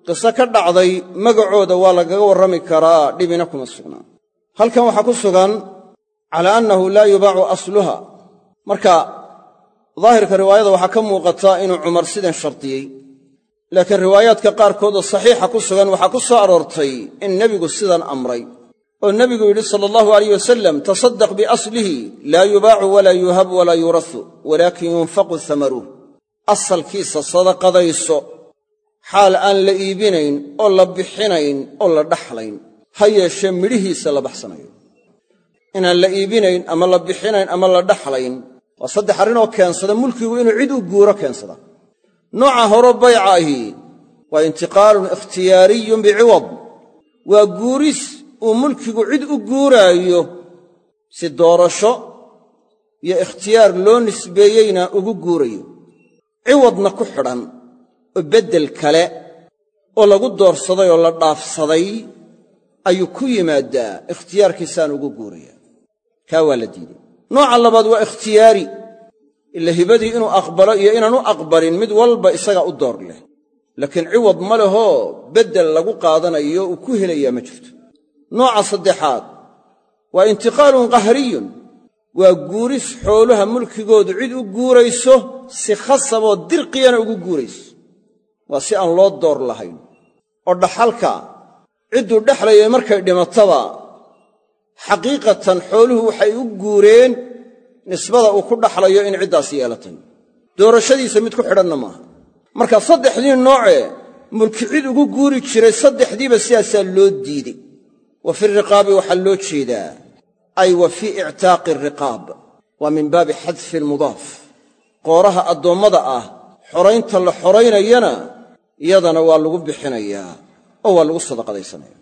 qiso ka dhacday magacooda waa lagaga warrami karaa dhibina kuma sugnaa. Halkan waxaa ku sugan calaa annahu laa yubaacu asluha. Marka daahirka riwaayada waxaa ka muuqata inuu cumar sidan shardiyey laakiin riwaayaadka qaarkood oo saxiixa ku sugan waxaa ku soo aroortay in nebigu sidan amray oo nebigu yidhi sala allahu alayh wasalam tasaddaq biaslihi laa yubaacu walaa yuuhabu walaa yuurasu walaakin yunfaqu hamaruh asalkiisa sadaqadayso xaal aan la iibinayn oo la bixinayn oo la dhaxlayn ha yeeshee midhihiisa la baxsanayo. Inaan la iibinayn ama la bixinayn ama la dhaxlayn waa saddex arrinoo keensada mulkigu inuu cid u guuro keensada. Nooca horo bayca ahi waa intiqaalun ikhtiyaariyun biciwad waa guuris uu mulkigu cid u guuraayo si doorasho iyo ikhtiyaar loo nisbeeyeyna ugu guurayo. Ciwadna ku xidhan oo beddel kale oo lagu doorsaday oo la dhaafsaday ayuu ku yimaaddaa ikhtiyaarkiisaan ugu guuraya. Kaa waa la diiday nooca labaad waa ikhtiyaari. Ila hibadii inuu aqbalo iyo inaanu aqbalin mid walba isaga u door leh. Laakiin ciwad ma lehoo beddel lagu qaadanayo uu ku helayaa ma jirto nooca saddexaad. Waa intiqaalun qahriyun. Waa guuris xoolaha mulkigoodu cid u guurayso si khasaboo dirqiyana ugu guurayso. Waa si aan loo door lahayn. Oo dhaxalka cidduu dhexlayay markay dhimataba xaqiiqatan xooluhu waxay u guureen nisbada uu ku dhaxlayo in ciddaas yeelatay. Doorashadiisa mid ku xidhanna maaha. Marka saddexdii noocee mulki cid ugu guuri jiray saddexdiiba sidaasaa loo diiday wa fi riqaabi waxaa loo jeedaa ay wa fii ictaaqi ariqaab waa min baabi xadfi almudaaf. Qooraha addoommada ah xoraynta la xoraynayana iyadana waa lagu bixinayaa oo waa lagu sadaqadaysanaya.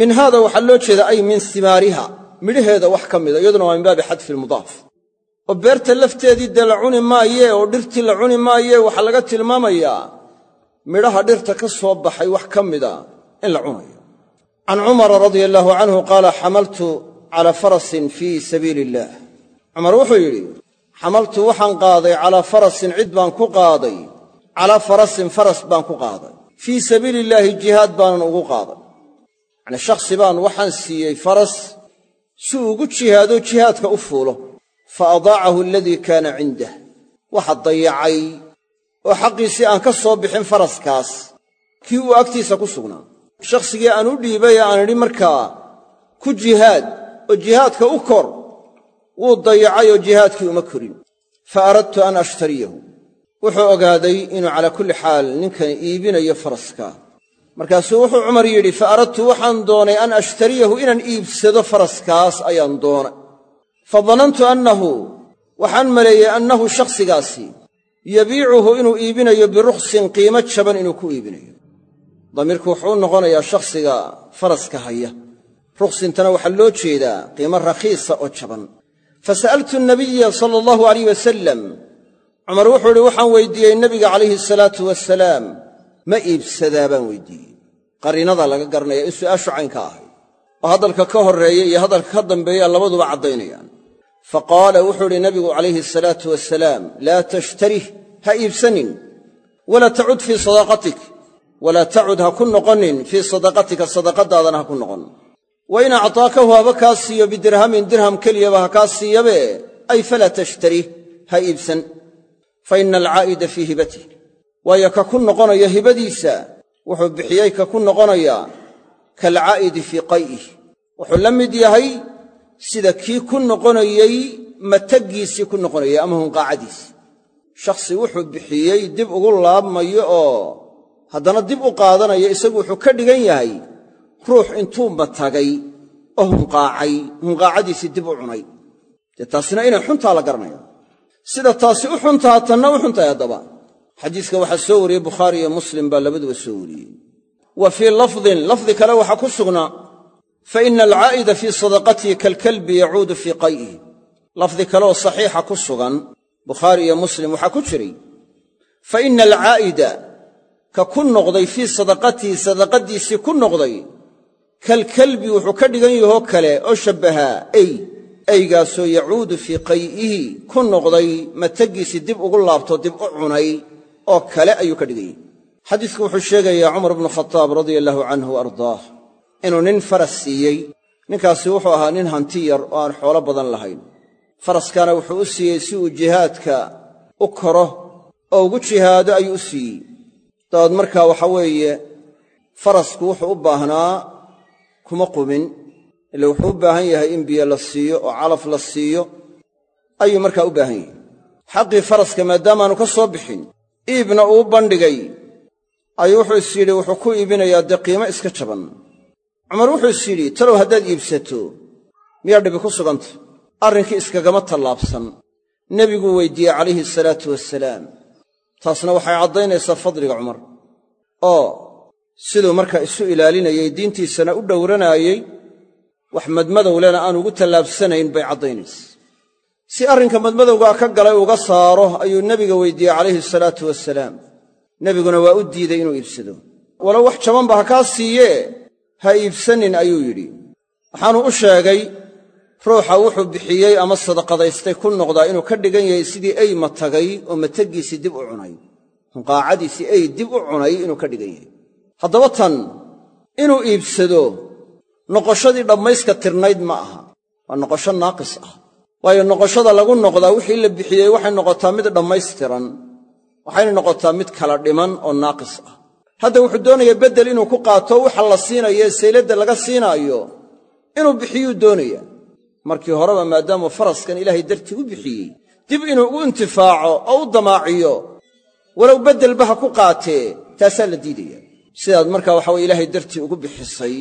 Min haada waxaa loo jeedaa ay min simaariha midhaheeda wax ka mida iyaduna waa min baabi xadfi almudaaf. Oo beerta lafteedii dee la cuni maayee oo dhirtii la cuni maayee waxaa laga tilmaamayaa midhaha dhirta ka soo baxay wax ka mida in la cunayo can cumara radia allaahu canhu qaala xamaltu calaa farasin fii sabiili illaah cumar wuxuu yidhi xamaltu waxaan qaaday calaa farasin cid baan ku qaaday calaa farasin faras baan ku qaaday fii sabiili illaahi jihaad baanan ugu qaaday yacnii shakhsi baan waxaan siiyey faras si uu ugu jihaado jihaadka u fuulo fa adaacahu aladii kaana cindah waxa dayacay oo xaqiisii aan ka soo bixin faraskaas kii uu agtiisa ku sugnaa shakhsigii aan u dhiibay ee aan idhi markaa ku jihaad oo jihaadka u kor wuu dayacay oo jihaadkii uma korin. Fa aradtu an ashtariyahu. Wuxuu ogaaday inuu calaa kulli xaal ninkan iibinayo faraska. Markaasuu wuxuu cumar yidhi fa aradtu waxaan doonay an ashtariyahu inaan iibsado faraskaas ayaan doonay fa danantu annahu waxaan maleeyey annahu shakhsigaasi yabiicuhu inuu iibinayo birukhsin qiimo jaban inuu ku iibinayo damiirku wuxuu noqonayaa shakhsiga faraska haya. Rukhsintana waxaa loo jeedaa qiimo rakhiisa oo jaban. Fa sa'altu nabiya sala allahu alayh wasalam cumar wuxuu idhi waxaan weydiiyey nebiga calayhi salaatu wasalaam ma iibsadaa baan weydiiyey. Qariinadaa laga garanaya in su'aashu caynka ahay oo hadalka ka horreeya iyo hadalka ka dambeeya labaduba caddaynayaan. Fa qaala wuxuu idhi nabigu calayhi asalaatu wasalaam laa tashtarih ha iibsanin. Walaa tacud fii sadaqatik walaa tacud ha ku noqonin fii sadaqatika sadaqadaadana ha ku noqon. Wa in actaakahu haba kaa siiyo bidirhamin dirham keliyaba ha kaa siiyabe ay falaa tashtarih ha iibsan. Fa ina alcaa'ida fii hibatih waayo ka ku noqonaya hibadiisa wuxuu bixiyey ka ku noqonayaa kaalcaa'idi fii qay'ih wuxuu la mid yahay sida kii ku noqonayey mataggiisii ku noqonayay ama hunqaacadiisi shakhsi wuxuu bixiyey dib ugu laabmayo oo haddana dib u qaadanaya isagu wuxuu ka dhigan yahay ruux intuu matagay oo hunqaacay hunqaacadiisii dib u cunay. Dee taasina inay xuntaa la garanaya sida taasi u xuntaa tanna u xuntahay haddaba. Xadiiska waxaa soo wariyey bukhaari iyo muslim baa labaduba soo wariyey. Wa fii lafdin lafdi kale waxaa ku sugnaa fa ina alcaa'ida fii sadaqatihi kalkalbi yacuudu fii qay'ihi lafdi kaleoo saxiixa ku sugan bukhaari iyo muslim waxaa ku jiray ka ku noqday fii sadaqatihi sadaqadiisii ku noqday kalkalbi wuxuu ka dhigan yahoo kale oo shabbahaa ey eygaasoo yacuudu fii qay'ihi ku noqday mataggiisii dib ugu laabto dib u cunay oo kale ayuu ka dhigan yahy xadiisku wuxuu sheegayaa cumar bnu khataab radia allaahu canhu ardaah inuu nin faras siiyey. Ninkaasi wuxuu ahaa nin hanti yar oo aan xoolo badan lahayn. Faraskana wuxuu u siiyey si uu jihaadka u koro oo ugu jihaado ayuu u siiyey dabaed markaa waxa weeye farasku wuxuu u baahnaa kuma qubin. Ila wuxuu u baahan yahay in biyo la siiyo oo calaf la siiyo. Ayuu markaa u baahan yahay. Xaqii faraska maadaamaanu ka soo bixin iibna uu bandhigay. Ayuu wuxuu is yidhi wuxuu ku iibinayaa dee qiimo iska jaban. Cumar wuxuu is yidhi talow haddaad iibsato miyaa dhibi ku suganta? Arrinkii iskagama tallaabsan. Nebiguu weyddiiyey calayhi salaatu wasalaam taasna waxay caddaynaysaa fadliga cumar. Oo siduu markaa isu ilaalinayey diintiisana u dhowranaayey wax madmadowlena aan ugu tallaabsanayn bay caddaynaysa. Si arrinka madmadowgaa ka galay uga saaro ayuu nebiga weyddiiyey calayhi salaatu wasalaam nebiguna waa u diiday inuu iibsado. Walow wax jabanba ha kaa siiyee ha iibsanin ayuu yidhi. Waxaanu u sheegay ruuxa wuxuu bixiyey ama sadaqadaystay ku noqdaa inuu ka dhigan yahay sidii ey matagay oo mataggiisii dib u cunay. Hunqaacadiisii ey dib u cunay inuu ka dhigan yahay. Haddaba tan inuu iibsado noqoshadii dhammayska tirnayd ma aha. Waa noqosho naaqis ah. Waayo noqoshada lagu noqdaa wixii la bixiyey waxay noqotaa mid dhammaystiran waxayna noqotaa mid kala dhiman oo naaqis ah. Hadda wuxuu doonayaa beddel inuu ku qaato waxa la siinayo ee sayladda laga siinaayo inuu bixiyuu doonaya markii horeba maadaamuu faraskan ilaahay dartii u bixiyey dib inuu ugu intifaaco oo u damaaciyo walow beddelba ha ku qaatee taasaa la diidaya. Sidaad markaa waxa weye ilaahay dartii ugu bixisay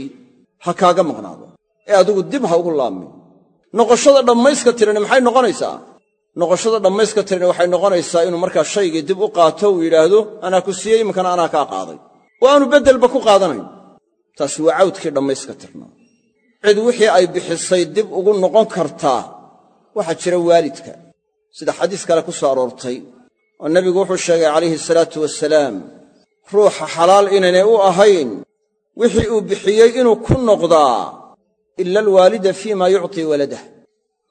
ha kaaga maqnaado. Ee adigu dib ha ugu laabmin. Noqoshada dhammayska tirani maxay noqonaysaa? Noqoshada dhammayska tirani waxay noqonaysaa inuu markaa shaygii dib u qaato uu yidhaahdo anaa ku siiyey iminkana anaa kaa qaaday. Oo aanu beddelba ku qaadanayn. Taasi waa cawdkii dhammayska tirnaa cid wixii ay bixisay dib ugu noqon kartaa waxaa jira waalidka. Sida xadiis kale ku soo aroortay oo nebigu wuxuu sheegay calayhi salaatu wasalaam ruuxa xalaal inaynay u ahayn wixii uu bixiyey inuu ku noqdaa ila alwaalida fii maa yuctii waladah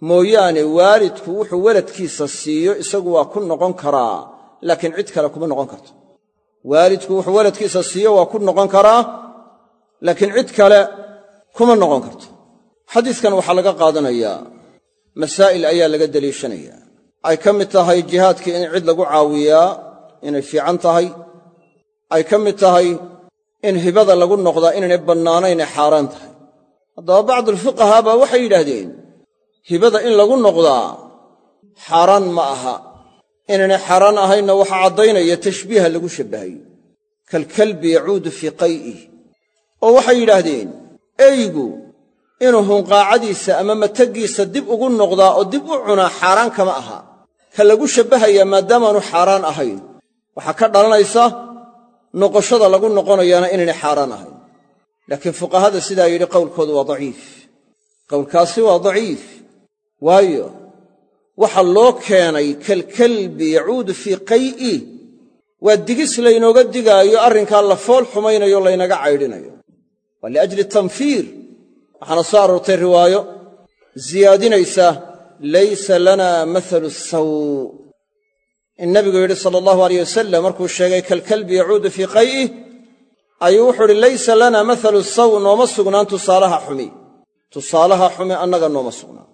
mooyaane waalidku wuxuu weladkiisa siiyo isagu waa ku noqon karaa laakiin cid kale kuma noqon karto. Waalidku wuxuu weladkiisa siiyo waa ku noqon karaa laakiin cid kale kuma noqon karto. Xadiiskan waxaa laga qaadanayaa masaa'il ayaa laga deliishanayaa ay ka mid tahay jihaadkii in cid lagu caawiyaa inay fiican tahay. Ay ka mid tahay in hibada lagu noqdaa inaynay bannaanaynay xaaraan tahay. Haddaba bacdulfuqahaa baa waxay yidhaahdeen hibada in lagu noqdaa xaaraan ma aha. Inaynay xaaraan ahaynna waxaa caddaynaya tashbiiha lagu shabbahay. Kalkalbi yacuudu fii qay'ih oo waxay yidhaahdeen eygu inuu hunqaacadiisa ama mataggiisa dib ugu noqdaa oo dib u cunaa xaaraan kama aha. Ka lagu shabbahayaa maadaamaanu xaaraan ahayn. Waxaa ka dhalanaysa noqoshada lagu noqonayaana inaynay xaaraan ahayn. Laakiin fuqahada sidaa yidhi qowlkoodu waa daciif. Qowlkaasi waa daciif. Waayo waxa loo keenay kalkalbi yacuudu fii qay'i. Waa digis laynooga digaayo arrinkaa la fool xumaynayo laynaga caydhinayo waa liajli tanfiir. Waxaana soo aroortay riwaayo siyaadinaysa laysa lana mathalu saw in nabigu yidhi sala allahu alayh wasalam markuu sheegay kalkalbi yacuudu fii qay'ih ayuu wuxuu idhi laysa lana mathalu saw nooma sugnaan tusaalaha xumi. Tusaalaha xumi annaga nooma sugnaan.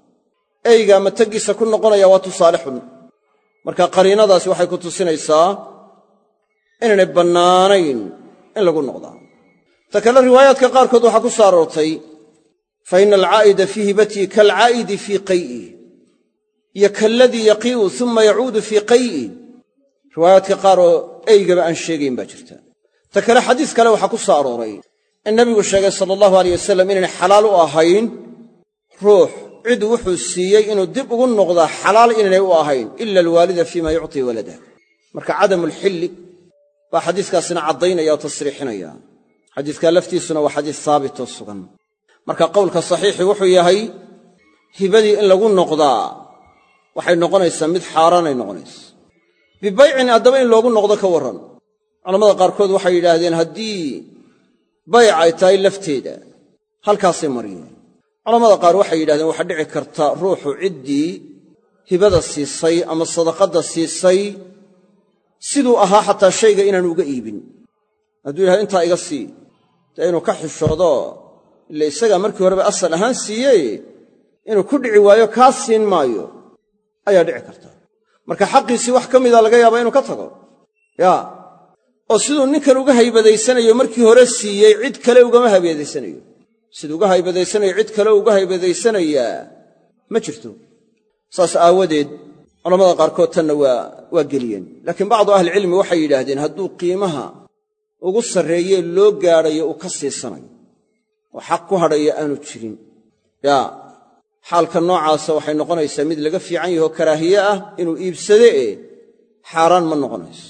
Eygaa mataggiisa ku noqonaya waa tusaale xun. Marka qariinadaasi waxay ku tusinaysaa inaynay bannaanayn in lagu noqdaa ta kale riwaayaadka qaarkood waxaa ku soo aroortay fa ina alcaa'ida fii hibatii kaalcaa'idi fii qay'i iyo kaaladii yaqii'u uma yacuudu fii qay'i. Riwaayaadka qaar oo eygaba aan sheegayn baa jirta. Ta kale xadiis kale waxaa ku soo arooray in nabigu sheegay sala allahu aleyh wasalam inaynay xalaal u ahayn ruux cid wuxuu siiyey inuu dib ugu noqdaa xalaal inaynay u ahayn ila alwaalida fii ma yuctii waladah marka cadamulxilli baa xadiiskaasina caddaynaya oo tasriixinaya xadiiskaa laftiisuna waa xadiis haabitoo sugan. Marka qowlka saxiixi wuxuu yahay hibadii in lagu noqdaa waxay noqonaysaa mid xaaraanay noqonaysa. Bibaycin haddaba in loogu noqdo ka warran. Culamada qaarkood waxay yidhaahdeen haddii bayc ay tahay lafteeda halkaasay mariyeen. Culamada qaar waxay yidhahdeen waxaa dhici karta ruuxu ciddii hibada siisay ama sadaqadda siisay siduu ahaa xataa shayga inaanu uga iibin. Hadduu yidhahdo intaa iga sii dee inuu ka xishoodo ila isagaa markii horeba asal ahaan siiyey inuu ku dhici waayo kaa siin maayo ayaa dhici karta. Marka xaqiisii wax ka mida laga yaabaa inuu ka tago. Yaa oo siduu ninkan uga haybadaysanayo markii hore siiyey cid kale ugama haybadaysanayo. Siduu uga haybadaysanayo cid kale uga haybadaysanayaa. Ma jirto. Saas aawadeed culamada qaarkood tanna waa waa geliyeen. Laakiin bacdu ahlicilmi waxay yidhaahdeen hadduu qiimaha ugu sarreeyee loo gaadhayo uu ka siisanayo. Oo xaq ku hadhaya aanu jirin. Yaa xaalka noocaasa waxay noqonaysaa mid laga fiican yahoo karaahiye ah inuu iibsade ee xaaraan ma noqonayso.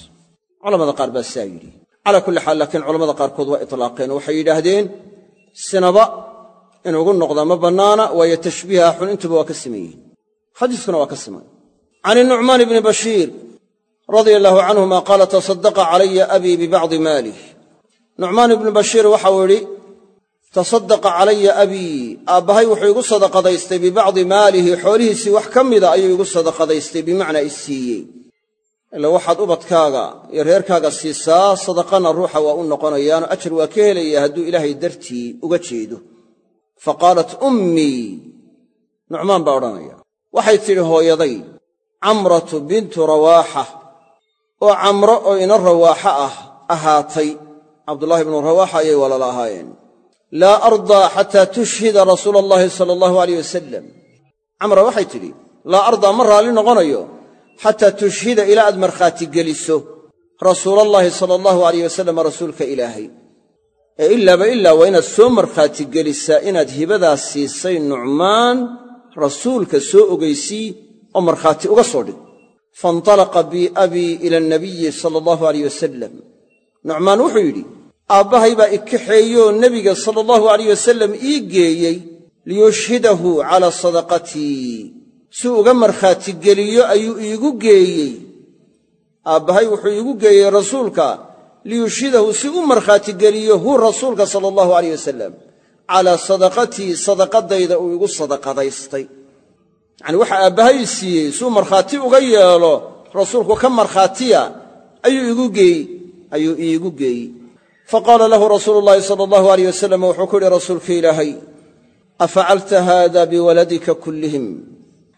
Culamada qaar baa sidaa yidhi. Calaa kulli xaal laakiin culamada qaarkood waa itlaaqeen. Oo waxay yidhaahdeen sinaba inuu ugu noqdaa ma bannaana waayo tashbiiha xun intuba waa ka siman xadiiskuna waa ka siman. Can inucmaan bni bashiir radia allaahu canhuma qaala tasadaqa calaya abii bibacdi maalih nucmaan ibnu bashiir waxau idhi tasadaqa calaya abii aabbahay wuxuu igu sadaqadaystay bibacdi maalihi xoolihiisii wax ka mida ayuu igu sadaqadaystay bimacnaa i siiyey. Ila waxaad ubadkaaga iyo reerkaaga siisaa sadaqana ruuxa waa u noqonayaano ajar waa ka helaya hadduu ilaahay dartii uga jeedo. Fa qaalat ummii nucmaan baa odhanaya waxay tidhi hooyaday camratu bintu rawaaxa oo camro oo ina rawaaxa ah ahaatay. Cabdullaahi bnu rawaaxa ayay walaala ahaayeen laa ardaa xataa tushhida rasuula allaahi sala allahu alayh wasalam camra waxay tidhi laa ardaa ma raalli noqonayo xataa tushhida ilaa aad markhaati geliso rasuulallaahi sala allahu alayh wasalam rasuulka ilaahay. Ee ilaaba ilaa waa inaad soo markhaati gelisaa inaad hibadaas siisay nucmaan rasuulka soo ogaysii oo markhaati uga soo dhig faintalaqa bi abii ila anabiyi sala allahu alayh wasalam nucmaan wuxuu yidhi aabbahay baa i kaxeeyeoo nebiga sala allahu alayh wasalam ii geeyey liyushhidahu calaa sadaqatii si uga markhaati geliyo ayuu iigu geeyey aabbahay wuxuu iigu geeyey rasuulka liyushhidahu si u markhaati geliyo hu rasuulka sala allahu alayh wasalam calaa sadaqatii sadaqadayda uu igu sadaqadaystay yacanii waxa aabbahay siiyey suu markhaati uga yeelo rasuulku ka markhaatiya ayuu iigu geeyey. Faqaala lahu rasuulu llaahi sala allahu alayh wasalam wuxuu ku yidhi rasuulka ilaahay afacalta haada biwaladika kullihim?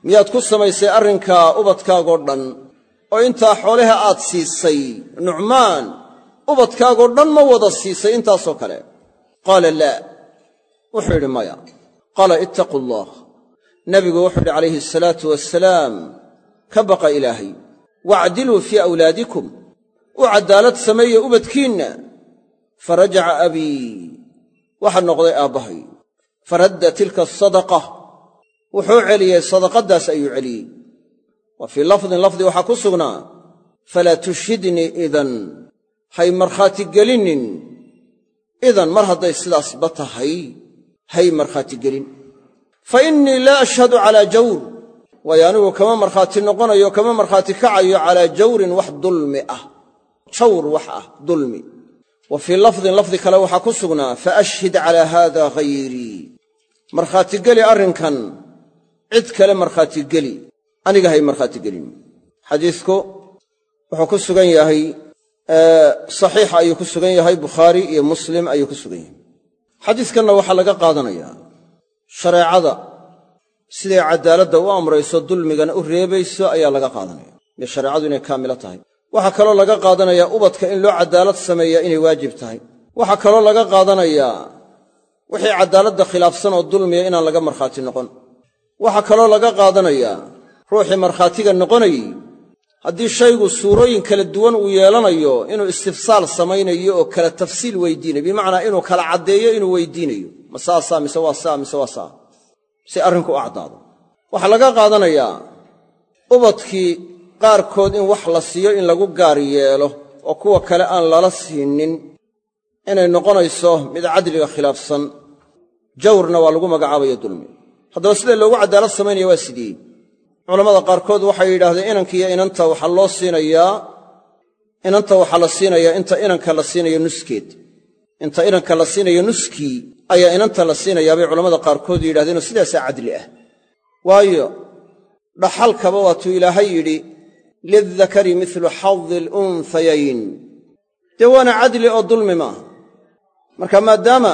Miyaad ku samaysay arrinkaa ubadkaagoo dhan? Oo intaa xoolaha aad siisay nucmaan ubadkaagoo dhan ma wada siisay intaasoo kale. Qaala laa. Wuxuu yidhi maya. Qaala ittaquu allah nabigu wuxuu yidhi calayhi asalaatu wasalaam ka baqa ilaahay. Wacdiluu fii awlaadikum. U caddaalad sameeya ubadkiinna. Farajaca abii waxaa noqday aabbahay. Faradda tilka asadaqa wuxuu celiyey sadaqaddaas ayuu celiyey. Wa fii lafdin lafdi waxaa ku sugnaa falaa tushhidnii idan. Hay markhaati gelinin. Idan mar hadday sidaasba tahay hay markhaati gelin fa innii laa ashhadu calaa jawr. Waayo anigu kama markhaati noqonayo kama markhaati kacayo calaa jawrin wax dulmi ah. Jawr wax ah dulmi. Wa fii lafdin lafdi kale waxaa ku sugnaa fa ashhid calaa haada hayrii markhaatigeli arrinkan. Cid kale markhaatigeli aniga hay markhaatigelin xadiisku wuxuu ku sugan yahay saxiixa ayuu ku sugan yahay bukhaari iyo muslim ayuu ku sugan yahay. Xadiiskanna waxaa laga qaadanayaa shareecada siday caddaaladda u amrayso dulmigana u reebayso ayaa laga qaadanaya. Iyo shareecadu inay kaamilo tahay. Waxaa kaloo laga qaadanayaa ubadka in loo caddaalad sameeyaa inay waajib tahay. Waxaa kaloo laga qaadanayaa wixii caddaaladda khilaafsan oo dulmiya inaan laga markhaati noqon. Waxaa kaloo laga qaadanayaa ruuxii markhaatiga noqonayey haddii shaygu suurooyin kala duwan uu yeelanayo inuu istifsaal samaynayo oo kala tafsiil weydiinayo bimacnaa inuu kala caddeeyo inuu weydiinayo ma saasaa mise waa saa mise waa saa. Si arrinku u caddaado waxaa laga qaadanayaa ubadkii qaarkood in wax la siiyo in lagu gaar yeelo oo kuwa kale aan lala siinin inay noqonayso mid cadliga khilaafsan. Jawrna waa lagu magacaabaya dulmi. Haddaba sida loogu caddaalad samaynaya waa sidii. Culammada qaarkood waxay yidhaahdeen inankiiyo inanta waxaa loo siinayaa inanta waxaa la siinayaa inta inanka la siinayo nuskeed inta inanka la siinayo nuskii ayaa inanta la siinayaa bay culammada qaarkood yidhahdeenoo sidaasaa cadli ah. Waayo dhaxalkaba waatuu ilaahay yidhi lildakari milu xadi alunhayayn dee waana cadli oo dulmi maaha marka maadaama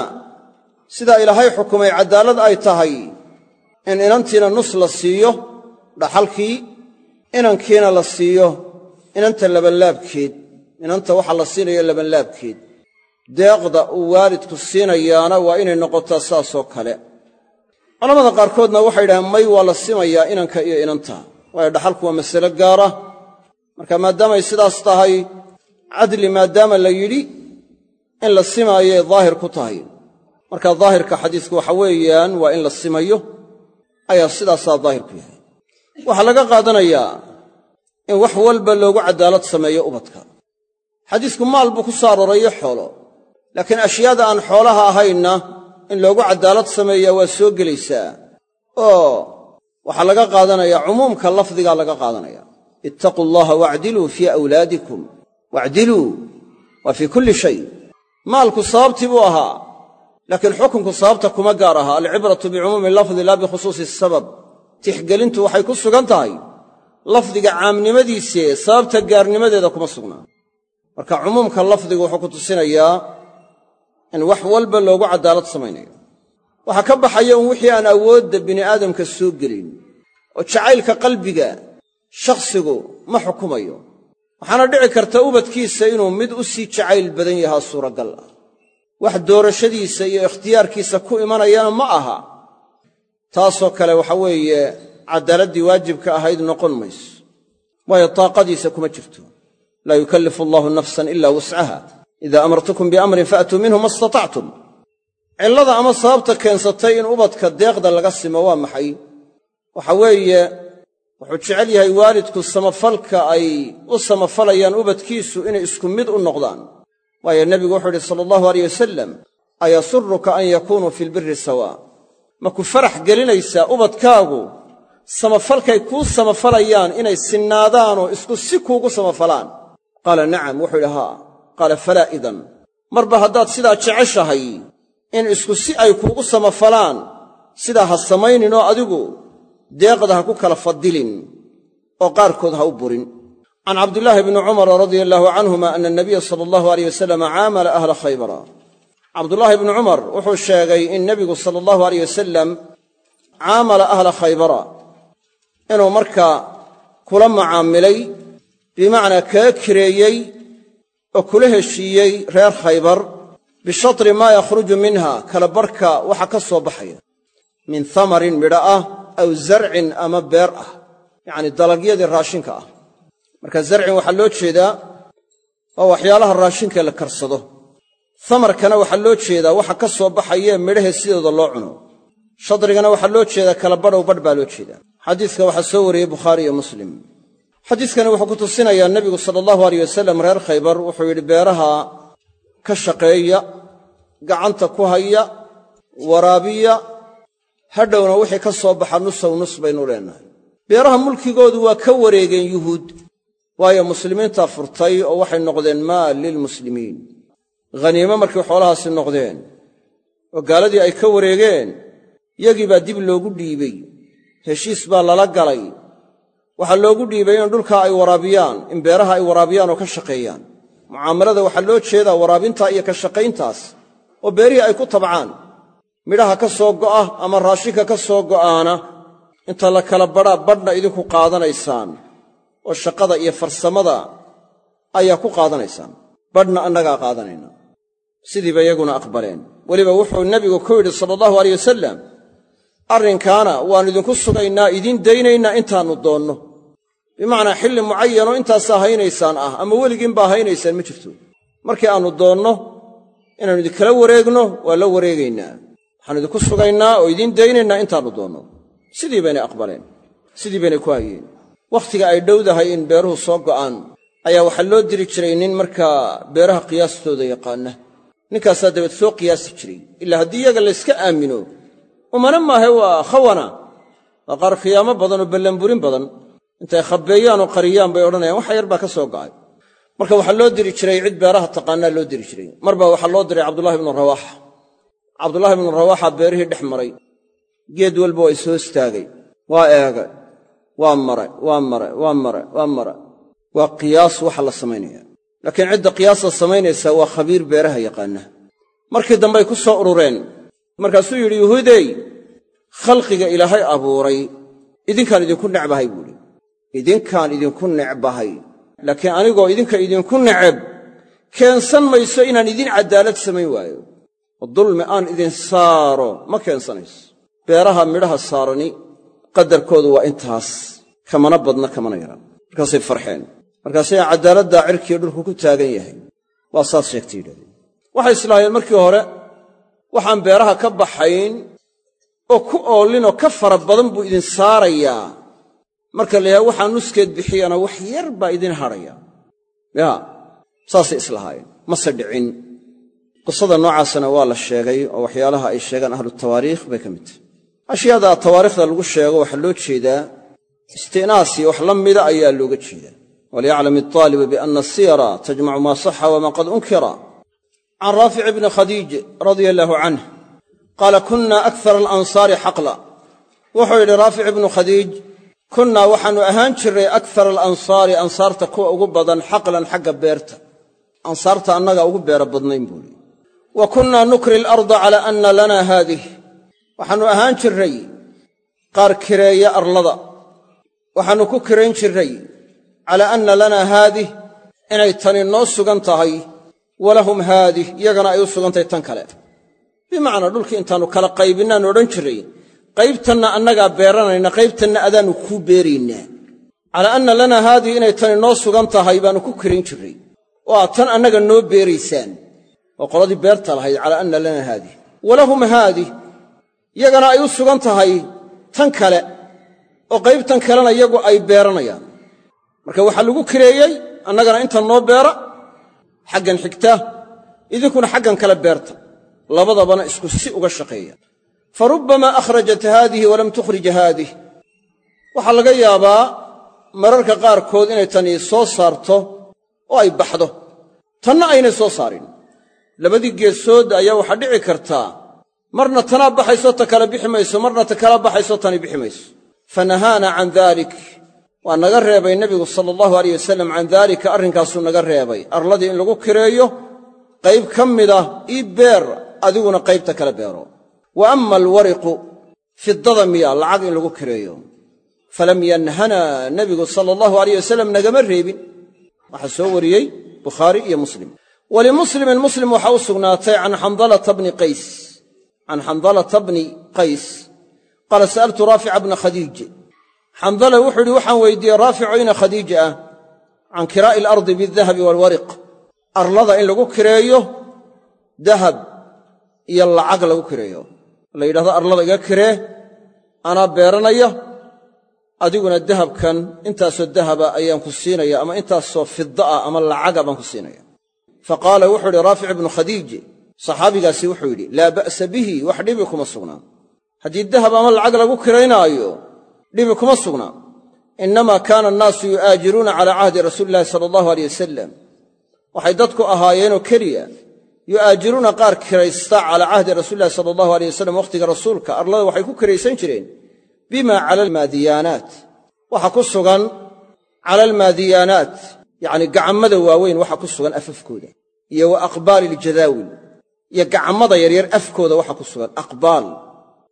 sidaa ilaahay xukumay caddaalad ay tahay in inantiina nus la siiyo dhaxalkii inankiina la siiyo inanta labanlaabkeed inanta waxaa la siinayo labanlaabkeed deeqda uu waalidku siinayaana waa inay noqotaa saasoo kale. Culamada qaarkoodna waxay yidhahdeen may waa la simayaa inanka iyo inanta. Waayo dhaxalku waa masale gaara marka maadaamay sidaas tahay cadli maadaama la yidhi in la simaayay daahir ku tahay. Marka daahirka xadiisku waxa weeyaan waa in la simayo ayaa sidaasaa daahir ku yahay. Waxaa laga qaadanayaa in wax walba loogu caddaalad sameeyo ubadka. Xadiisku maal buu ku soo aroorayo xoolo laakiin ashyaada aan xoolaha ahaynna in loogu caddaalad sameeyaa waa soo gelaysaa. Oo waxaa laga qaadanayaa cumuumka lafdigaa laga qaadanaya. Ittaquu allaha wacdiluu fii awlaadikum. Wacdiluu waa fii kulli shay. Maalku sababtii buu ahaa laakiin xukunku sababta kuma gaar aha alcibratu bicumuumi lafdi laa bikhusuusi sabab. Tixgelintu waxay ku sugan tahay. Lafdiga caamnimadiisee sababta gaarnimadeeda kuma sugnaa marka cumuumka lafdigu wuxuu ku tusinayaa in wax walba loogu caddaalad samaynayo. Waxaa ka baxaya un wixii aan awoodda bini aadamka soo gelin oo jacaylka qalbiga shakhsigu ma xukumayo. Waxaana dhici karta ubadkiisa inuu mid u sii jacayl badan yahaa suuragal ah. Wax doorashadiisa iyo ikhtiyaarkiisa ku imanayana ma aha. Taasoo kale waxa weeye caddaaladdii waajibka ahayd noqon mayso. Waayo taaqadiisa kuma jirto. Laa yukallifu allaahu nafsan ilaa wuscaha idaa amartukum biamrin faatuu minhu ma istatactum. Cillada ama sababta keensatay in ubadka deeqda laga simo waa maxay? Waxa weeye wuxuu jecel yahay waalidku samafalka ay u samafalayaan ubadkiisu inay isku mid u noqdaan. Waayo nebigu wuxuu yidhi sala allahu aleyh wasalam ayasuruka an yakuunuu fi lbiri sawaa ma ku farax gelinaysaa ubadkaagu? Samafalkay kuu samafalayaan inay sinnaadaanoo isku si kuugu samafalaan? Qaala nacam wuxuu yidhi haa qaala falaa idan. Marba haddaad sidaa jeceshahay in isku si ay kuugu samafalaan sidaa ha samayninoo adigu deeqda ha ku kala fadilin oo qaarkood ha u burin. Can cabdillaahi bni cumara radia allaahu canhuma ana anabiya sala allahu aleyh wasalam caamala ahla khaybara. Cabdullaahi bni cumar wuxuu sheegay in nebigu sala allahu aleyh wasalam caamala ahla khaybara inuu markaa kula macaamilay bimacnaa kaga kireeyey oo kula heshiiyey reer khaybar bishatri maa yakhruju minha kala barhka waxa ka soo baxaya. Min thamarin midho ah aw zarcin ama beer ah yacni dalagyadii raashinka ah. Marka zarcin waxaa loo jeedaa waa waxyaalaha raashinkae la karsado. Hamarkana waxaa loo jeedaa waxa ka soo baxayee midhahe sidooda loo cuno. Shadrigana waxaa loo jeedaa kala badhow badh baa loo jeedaa. Xadiiska waxaa soo wariyey bukhaari iyo muslim xadiiskani wuxuu ku tusinayaa nebigu sala allahu aleyh wasalam reer khaybar. Wuxuu yidhi beeraha ka shaqeeya gacanta ku haya waraabiya hadhowna wixii ka soo baxa nusow nus baynu leennahay beeraha mulkigoodu waa ka wareegeen yuhuud waayo muslimiintaa furtay oo waxay noqdeen maal lilmuslimiin haniimo markay xoolahaasi noqdeen oo gaaladii ay ka wareegeen yagii baa dib loogu dhiibey heshiis baa lala galay waxaa loogu dhiibay in dhulkaa ay waraabiyaan in beeraha ay waraabiyaan oo ka shaqeeyaan. Mucaamalada waxaa loo jeedaa waraabintaa iyo ka shaqayntaas oo beerihii ay ku tabcaan. Midhaha ka soo go'a ama raashinka ka soo go'aana inta la kala badhaa badhna idinku qaadanaysaan oo shaqada iyo farsamada ayaa ku qaadanaysaan. Badhna annagaa qaadanayna sidiiba iyaguna aqbaleen. Weliba wuxuu nebigu ku yidhi sala allahu aleyh wasalam arrinkaana waannu idinku sugaynaa idiin daynaynaa intaannu doonno bimacnaa xilli mucayanoo intaasaa haynaysaan ah ama weligiinbaa haynaysaan ma jirto. Markii aannu doonno inaannu idinkala wareegno waa la wareegaynaa. Waxaannu idinku sugaynaa oo idiin daynaynaa intaannu doonno. Sidii baynay aqbaleen. Sidii baynay ku hayeen wakhtiga ay dhowdahay in beeruhu soo go'aan ayaa waxaa loo diri jiray nin markaa beeraha qiyaastooda yaqaana ninkaasaa dabeed soo qiyaasi jiray. Ilaa haddii iyaga layska aamino umana maahe waa khawana. Waa qaar khiyaamo badan oo ballanburin badan intay khabbeeyaan oo qariyaan bay odhanayaan waxa yar baa ka soo ga'ay marka waxaa loo diri jiray cid beeraha taqaanaa loo diri jiray. Mar baa waxaa loo diray cabdullahi ibnu rawaaxa cabdullahi ibnu rawaaxa beerihii dhex maray. Geed walba waa isoo istaagay. Waa eegay. Waa mare waa mare waa mare waa mare waa qiyaas waxa la samaynaya. Laakiin cidda qiyaasta samaynaysaa waa khabiir beeraha yaqaana. Markii dambey ku soo urureen. Markaasuu yidhi yuhuudey khalqiga ilaahay abuuray. Idinkaan idinku necbahay buuhi idinkaan idinku necbahay. Laakiin anigoo idinka idinku neceb keensan mayso inaan idin caddaalad samayn waayo. Oo dulmi aan idin saaro ma keensanayso. Beeraha midhaha saarani qadarkoodu waa intaas. Kamana badna kamana yaran. Markaasay farxeen. Markaasay caddaaladdaa cirkiiyo dhulku ku taagan yahay. Waa saas sheegtay yidhahdeen waxay islaahayeen markii hore waxaan beeraha ka baxayn oo ku oolinoo ka fara badan buu idin saarayaa marka la waxaa nuskeed bixiyana wax yar baa idin hadhaya yaa saasay islahaayeen mase dhicin. Qisada noocaasana waa la sheegay oo waxyaalaha ay sheegaan ahlu tawaariikh bay ka mid tahay. Ashyaada tawaariikhda lagu sheego waxaa loo jeedaa isti'naasi wax la mida ayaa looga jeedaa. Waliyaclam altaalibu biana asiyara tajmacu maa saxa wamaa qad unkira. Can raafic bni khadiij radia allaahu canh qaala kunna akthara alansaari xaqla wuxuu yidhi raafic ibnu khadiij kunnaa waxaannu ahaan jirray akthara alansaari ansaarta kuwa ugu badan xaqlan xagga beerta. Ansaarta annaga ugu beera badnayn buuhi wa kunnaa nukri alarda calaa anna lanaa haadih. Waxaannu ahaan jirray qaar kireeya arlada. Waxaannu ku kirayn jirray calaa anna lanaa haadih inay tani noo sugan tahay walahum haadih iyagana ay u sugantahay tan kale. Bimacnaa dhulkii intaannu kala qaybinnaannu odhan jirray qaybtanna annagaa beeranayna qaybtanna adaannu kuu beeraynaa calaa anna lanaa haadih inay tani noo sugan tahay baannu ku kirayn jirray. Oo aad tan annaga noo beeraysaan. Oo qoladii beerta lahayd calaa anna lana haadih walahum haadih yagana ay u sugan tahay tan kale oo qaybtan kalena iyagu ay beeranayaan. Marka waxaa lagu kireeyey annagana intan noo beera xaggan xigta idinkuna xaggan kale beerta. Labadabana isku si uga shaqeeya fa rubbamaa akhrajat haadihi walam tukhrij haadih waxaa laga yaabaa mararka qaarkood inay tani soo saarto oo ay baxdo. tanna aynay soo saarin. labadii geesood ayaa waxaa dhici kartaa marna tanaa baxayso ta kale bixi mayso marna ta kala baxayso tani bixi mayso. fa nahaana can daalik waa naga reebay nebigu sala allahu aleyh wasalam can daalika arrinkaasuu naga reebay. arladii in lagu kireeyo qayb ka mida ii beer adiguna qaybta kale beero wa amma alwariqu fiddada miya lacag in lagu kireeyo. Falam yanhana nebigu sala allahu aleyh wasalam nagama reebin. Waxaa soo wariyey bukhaari iyo muslim. Walimuslimin muslim waxaa u sugnaatay can xandalata bni qays. Can xandalata bni qays. Qaala sa'altu raafica bna khadiij xandala wuxuu idhi waxaan weydiiyey raafico ina khadiija ah can kiraa'i alardi bidahabi waalwariq arlada in lagu kireeyo dahab iyo lacag lagu kireeyo la yidhahdo arlada iga kiree anaa beeranaya adiguna dahabkan intaasoo dahaba ayaan ku siinaya ama intaasoo fidda ah ama lacaga baan ku siinaya. Fa qaala wuxuu idhi raafic ibnu khadiij. Saxaabigaasi wuxuu yidhi laa ba'sa bihi wax dhibi kuma sugnaa. Haddii dahab ama lacag lagu kiraynaayo dhibi kuma sugnaa. Innamaa kaana annaasu yu'aajiruuna calaa cahdi rasuuli illahi sala allahu aleyh wasalam waxay dadku ahaayeenoo keliya yu'aajiruuna qaar kiraysta calaa cahdi rasuulillahi sala allahu aleyh wasalam wakhtiga rasuulka. Arlada waxay ku kiraysan jireen bima cala almaadiyaanaat waxa ku sugan cala almaadiyaanaat yacni gacammada waaweyn waxa ku sugan afafkooda iyo wa aqbaali iljadaawil iyo gacammada yaryar afkooda waxa ku sugan aqbaal.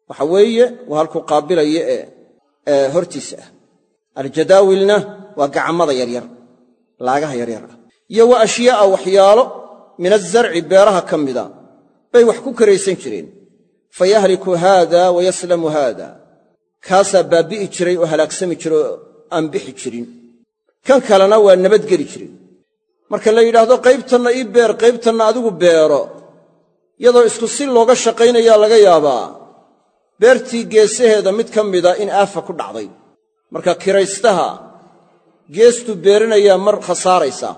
Waxa weeye waa halkuu qaabilaya ee hortiisa ah. Aljadaawilna waa gacammada yaryar laagaha yaryar ah iyo wa ashyaa'a waxyaalo min azarci beeraha ka mida. Bay wax ku karaysan jireen. Fa yahliku haada wa yaslamu haada. Kaasaa baabbi'i jiray oo halaagsami jiray oo aan bixi jirin. Kan kalena waa nabadgeli jiray marka la yidhaahdo qaybtanna ii beer qaybtanna adigu beero. Iyadoo isku si looga shaqaynayaa laga yaabaa beertii geesaheeda mid ka mida in aafa ku dhacday. Marka kiraystaha geestuu beeranayaa mar khasaaraysaa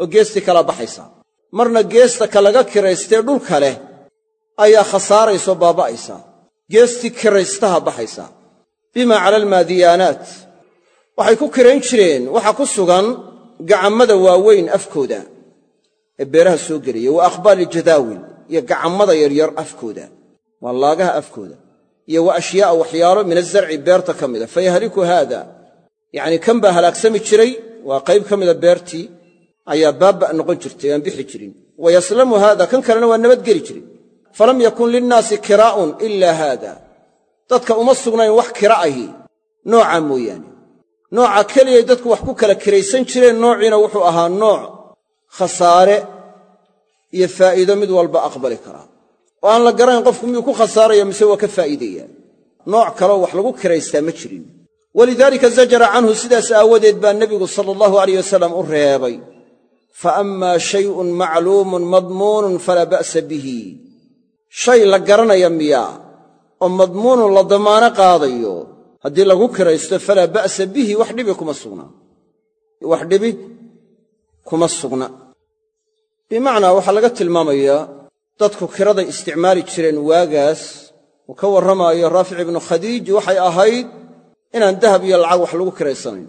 oo geestii kala baxaysaa marna geesta ka laga kiraystee dhulka leh ayaa khasaaraysoo baaba'aysaa geestii kiraystaha baxaysaa bimaa cala almaadiyaanaat waxay ku kirayn jireen waxa ku sugan gacammada waaweyn afkooda. Ee beeraha soo gelaya wa aqbaali jadaawil iyo gacammada yaryar afkooda. Waa laagaha afkooda. Iyo wa ashyaa'a waxyaalo min azarci beerta ka mida. Fa yahliku haada yacnii kan baa halaagsami jiray waa qayb ka mida beertii ayaa baabba' noqon jirtay aan bixi jirin. Wa yaslamu haada kan kalena waa nabadgeli jiray falam yakun linnaasi kiraa'un ilaa haada. Dadka uma sugnayn wax kira ahi. Noocaa mooyaane. Nooca keliyay dadku wax ku kala kiraysan jireen noociina wuxuu ahaa nooc khasaare iyo faa'iido mid walba aqbali karaa oo aan la garanayn qofku miyuu ku khasaaraya mise waa ka faa'iidaya nooc kaleo wax lagu kiraystaa ma jirin. Walidaalika zajara canhu sidaas aawadeed baa nebigu sala allahu alayh wasalam u reebay fa ammaa shay'un macluumun madmuunun falaa ba'sa bihi shay la garanaya miyaa oo madmuunun la damaano qaadayo haddii lagu kiraysto falaa ba'sa bihi wax dhibi kuma sugna wax dhibi kuma sugna bimacnaa waxaa laga tilmaamayaa dadku kiraday isticmaali jireen waagaas uu ka warramaayo raafic ibnu khadiij waxay ahayd inaan dahab iyo lacag wax lagu kiraysanayn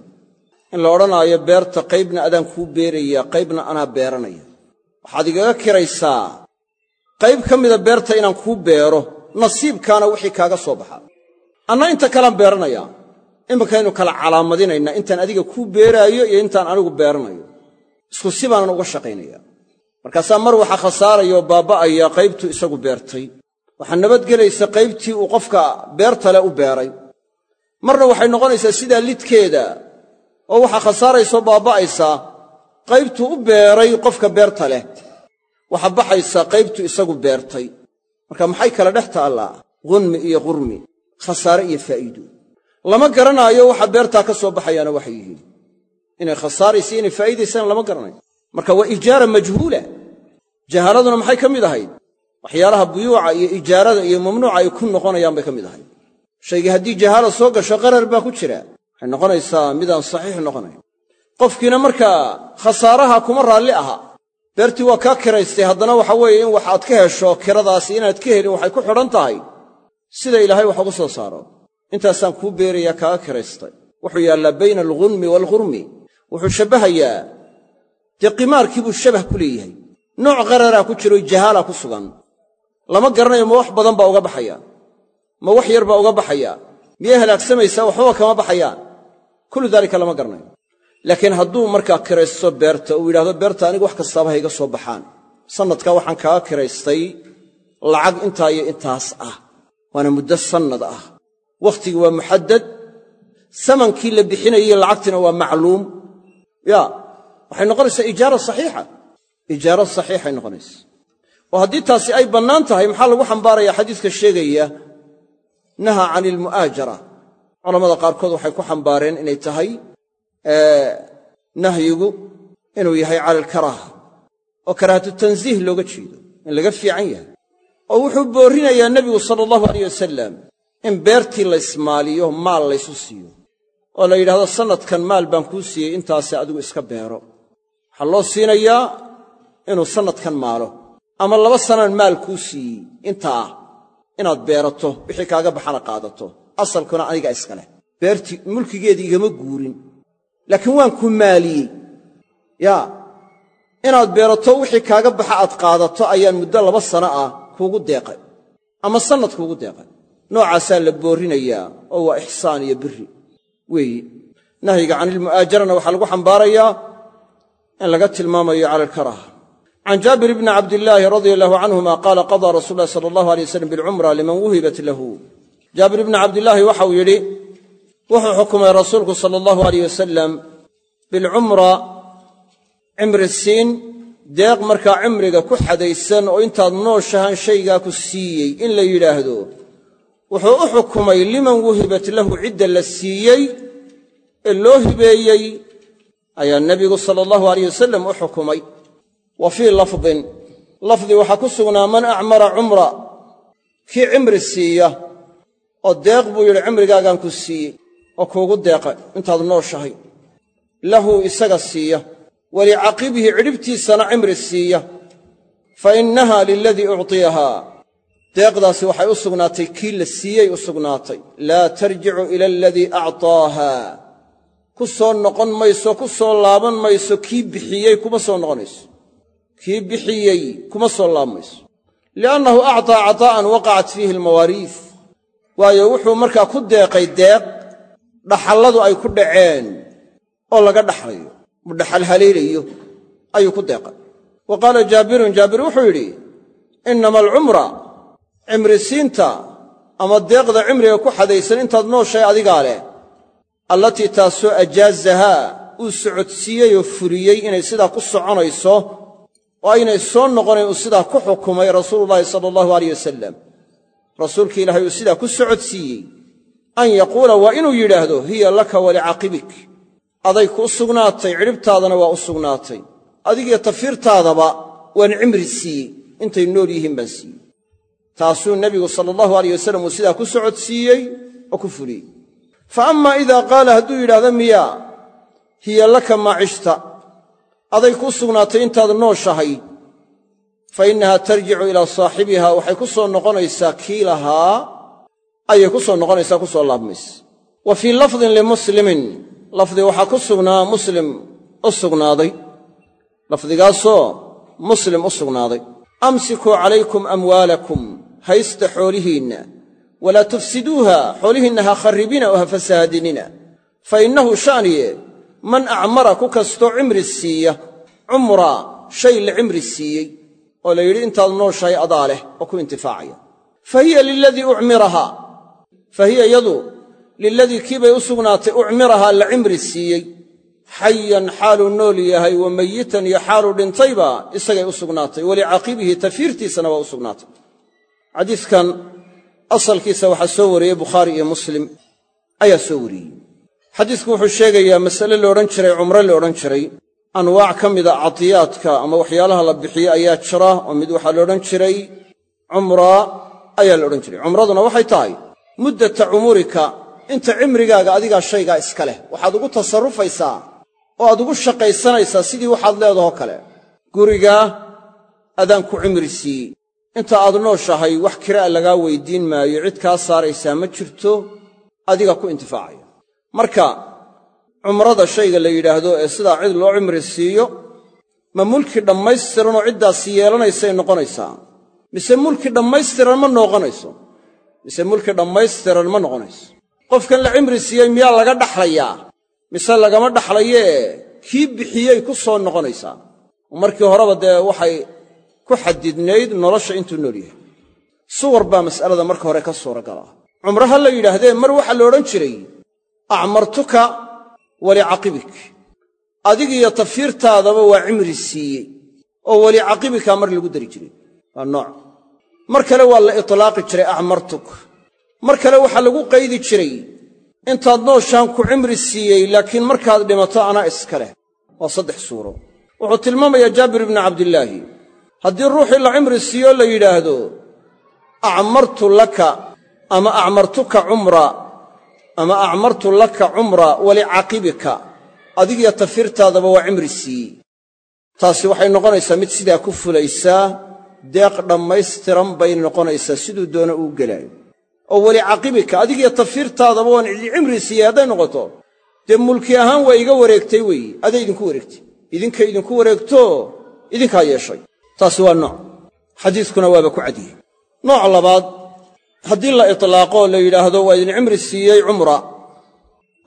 in la odhanaayo beerta qaybna adaan kuu beerayaa qaybna anaa beeranaya. Waxaad igaga kiraysaa qayb ka mida beerta inaan kuu beero nasiibkaana wixii kaaga soo baxaa anna inta kalaan beeranayaa iminkaynu kala calaamadinaynaa intaan adiga kuu beeraayo iyo intaan anigu beeranayo. Isku si baanan uga shaqaynaya. Markaasaa mar waxaa khasaarayoo baabba'aya qaybtuu isagu beertay. Waxaa nabadgelaysa qaybtii uu qofka beerta leh u beeray. Marna waxay noqonaysaa sidaa lidkeeda oo waxaa khasaaraysoo baabba'aysaa qaybtuu u beeray qofka beerta leh. Waxaa baxaysaa qaybtuu isagu beertay. Marka maxay kala dhex taallaa ghunmi iyo qurmi khasaare iyo faa'iido. Lama garanaayo waxa beertaa ka soo baxayaana waxay yihiin. Inay khasaaraysa inay faa'iidaysana lama garanayo. Marka waa ijaara majhuula jahaaladuna maxay ka mid ahayd? Waxyaalaha buyuuca iyo ijaarada iyo mamnuuca ay ku noqonayaan bay ka mid ahayd. Shaygii haddii jahaala soo gasho qarar baa ku jira waxay noqonaysaa midaan saxiix noqonayn qofkiina markaa khasaaraha kuma raalli aha. Beertii waa kaa kiraystay haddana waxa weeye in wax aad ka hesho kiradaasi inaad ka helin waxay ku xidhan tahay. Sida ilaahay wax ugu soo saaro. Intaasaan kuu beerayaa kaaga kiraystay. Wuxuu yaallaa bayna alghunmi waalghurmi wuxuu shabbahayaa dee qimaarkii buu shabah ku leeyahay. Nooc qararaa ku jiro jahaala ku sugan. Lama garanayo ma wax badan baa uga baxaya. Ma wax yar baa uga baxaya. Miyay halaagsamaysaa waxbaba kama baxayaan kullu daalika lama garanayo. Laakiin hadduu markaa kiraysto beerta uu yidhahdo beerta aniga wax kastaaba ha soo baxaan. Sannadkaa waxaan kaaga kiraystay lacag intaa iyo intaas ah. Waana muddo sannad ah. Wakhtigii waa muxaddad. Samankii la bixinayey lacagtina waa macluum. Ya waxay noqonaysaa ijaara saxiixa. Ijaaro saxiixay noqonaysa. Oo haddii taasi ay bannaan tahay maxaa lagu xambaarayaa xadiiska sheegaya? Naha cani culammada qaarkood waxay ku xambaareen inay tahay nahyigu inuu yahay cala alkaraaha oo karaahatu tansiih looga jeedo in laga fiican yahay. Oo wuxuu boorrinayaa nebigu sala allahu alayh wasalam in beertii laysmaaliyo maal laysu siiyo oo la yidhahdo sannadkan maal baan kuu siiyey intaase adigu iska beero. Waxaa loo siinayaa inuu sannadkan maalo ama laba sanaan maal kuu siiyey intaa inaad beerato wixii kaaga baxana qaadato asalkuna aniga iskaleh beertii mulkigeedii igama guurin. Laakiin waan ku maaliyey. Yaa inaad beerato wixii kaaga baxa aad qaadato ayaan muddo laba sano ah kuugu deeqay. Ama sannad kuugu deeqay. Noocaasaa la boorrinayaa oo waa ixsaan iyo biri weeyi nahyiga canilmu'aajarana waxaa lagu xambaarayaa in laga tilmaamayo cala alkaraaha can jaabir bni cabdillaahi radia allahu canhuma qaala qadaa rasuul ulahi sala allahu alay wasalam bilcumra liman wuhibat lahu jaabir bni cabdillaahi waxau yidhi wuxuu xukumay rasuulku sala allahu alayh wasalam bilcumra cimri siin deeq markaa cimriga ku xadaysan oo intaad nooshahan shaygaa ku siiyey in la yidhaahdo. Wuxuu u xukumay liman wuhibat lahu cidda la siiyey ee loo hibeeyey ayaa nebigu sala allahu alayh wasalam u xukumay. Wa fii lafdin lafdi waxaa ku sugnaa man acmara cumra kii cimri siiya oo deeq buu yidhi cimrigaagaan ku siiyey oo kuugu deeqa intaad nooshahay. Lahu isaga siiya. Walicaqibihi cidhibtiisana cimri siiya. Fa innaha liladii uctiyahaa deeqdaasi waxay u sugnaatay kii la siiyey u sugnaatay. Laa tarjicu ila aladii actaaha. Ku soo noqon mayso ku soo laaban mayso kii bixiyey kuma soo noqonayso. Kii bixiyey kuma soo laaban mayso. Liannahu actaa cataa'an waqacat fiihi almawaariis waayo wuxuu markaa ku deeqay deeq dhaxalladu ay ku dhaceen oo laga dhaxlayo mu dhaxal haleelayo ayuu ku deeqay. Wa qaala jaabirun jaabir wuxuu yidhi innama alcumra cimrisiinta ama deeqda cimriga ku xadaysan intaad nooshay adigaa leh allatii taasoo ajaazahaa uu socodsiiyey oo furiyey inay sidaa ku soconayso oo aynay soo noqonayn uu sidaa ku xukumay rasuulullaahi sala allahu alayh wasalam rasuulkii ilaahay uu sidaa ku socodsiiyey an yaquula waa inuu yidhaahdo hiya laka walicaqibik aday kuu sugnaatay cidhibtaadana waa u sugnaatay. Adigiyo tafiirtaadaba waan cimri siiyey intay nool yihiin baan siiyey. Taasuu nebigu sala allahu alayh wasalam uu sidaa ku socodsiiyey oo ku fuliyey. Fa ammaa idaa qaala hadduu yidhaahdo miyaa hiya laka macishta aday kuu sugnaatay intaad nooshahay fa innahaa tarjicu ilaa saaxibiha waxay ku soo noqonaysaa kii lahaa ayay ku soo noqonaysaa ku soo laabmaysa wa fii lafdin limuslimin lafdi waxaa ku sugnaa muslim u sugnaaday lafdigaasoo muslim u sugnaaday amsikuu calaykum amwaalakum haysta xoolihiinna walaa tufsiduuha xoolihiinna ha kharribina oo ha fasahaadinina fa innahu sha'niye man acmara ku kastoo cimri siiya cumra shay la cimri siiyey oo la yidhi intaad nooshahay adaa leh oo ku intifaacaya fa hiya liladii ucmirahaa. Fa hiya yadu liladii kii bay u sugnaatay ucmirahaa la cimri siiyey. Xayan xaaluu nool yahay wa mayitan iyo xaaluu dhintayba isagay u sugnaatay walicaqibihi tafiirtiisana waa u sugnaatay. Xadiidkan asalkiisa waxaa soo wariyey bukhaari iyo muslim ayaa soo wariyey. Xadiidku wuxuu sheegayaa masale la odhan jiray cumro la odhan jiray anwaac ka mida cadiyaadka ama waxyaalaha la bixiyo ayaa jira oo mid waxaa la odhan jiray cumra ayaa la odhan jiray. Cumraduna waxay tahay muddata cumurika inta cimrigaaga adigaa shaygaa iska leh. Waxaad ugu tasarrufaysaa oo aad ugu shaqaysanaysaa sidii waxaad leedahoo kale. Gurigaa adaan ku cimri siiyey inta aad nooshahay wax kiraa lagaa weydiin maayo. Cid kaa saaraysaa ma jirto adiga ku intifaacaya marka cumrada shayga la yidhaahdo ee sidaa cid loo cimri siiyo ma mulki dhammaystiranoo ciddaasi yeelanaysay noqonaysaa. Mise mulki dhammaystiran ma noqonayso. Mise mulki dhammaystiran ma noqonayso. Qofkan la cimri siiyey miyaa laga dhaxlayaa? Mise lagama dhaxlayee? Kii bixiyey ku soo noqonaysaa. Markii horeba dee waxay ku xadidnayd nolosha intuu nool yahay. Suwar baa mas'alada marka hore ka suuragala cumro ha la yidhaahdee mar waxaa la odhan jiray acmartuka walicaqibik adigiyo tafiirtaadaba waa cimri siiyey oo walicaqibika mar lagu dari jiray. Waa nooc. Mar kale waa la itlaaqi jiray acmartuk. Mar kale waxaa lagu qaydi jiray intaad nooshaan ku cimri siiyey laakiin markaad dhimato anaa iska leh. Waa saddex suuro. Wuxuu tilmaamayaa jaabir ibnu cabdillaahi haddii ruuxii la cimri siiyo la yidhaahdo acmartu laka ama acmartuka cumra ama acmartu laka cumra walicaqibika adigiyo tafirtaadaba waa cimri siiyey taasi waxay noqonaysaa mid sidaa ku fulaysaa deeq dhammaystiran bay noqonaysaa siduu doona uu gelaayo. Oo walicaqibika adigiyo tafirtaadaba waan cimri siiyey hadday noqoto. Dee mulki ahaan waa iga wareegtay weeye aday idinku wareegtay. Idinka idinku wareegto idinkaa yeeshay. Taasi waa nooc. Xadiiskuna waaba ku cadiyey nooc labaad haddii la itlaaqo la yidhaahdo waa idin cimri siiyey cumra.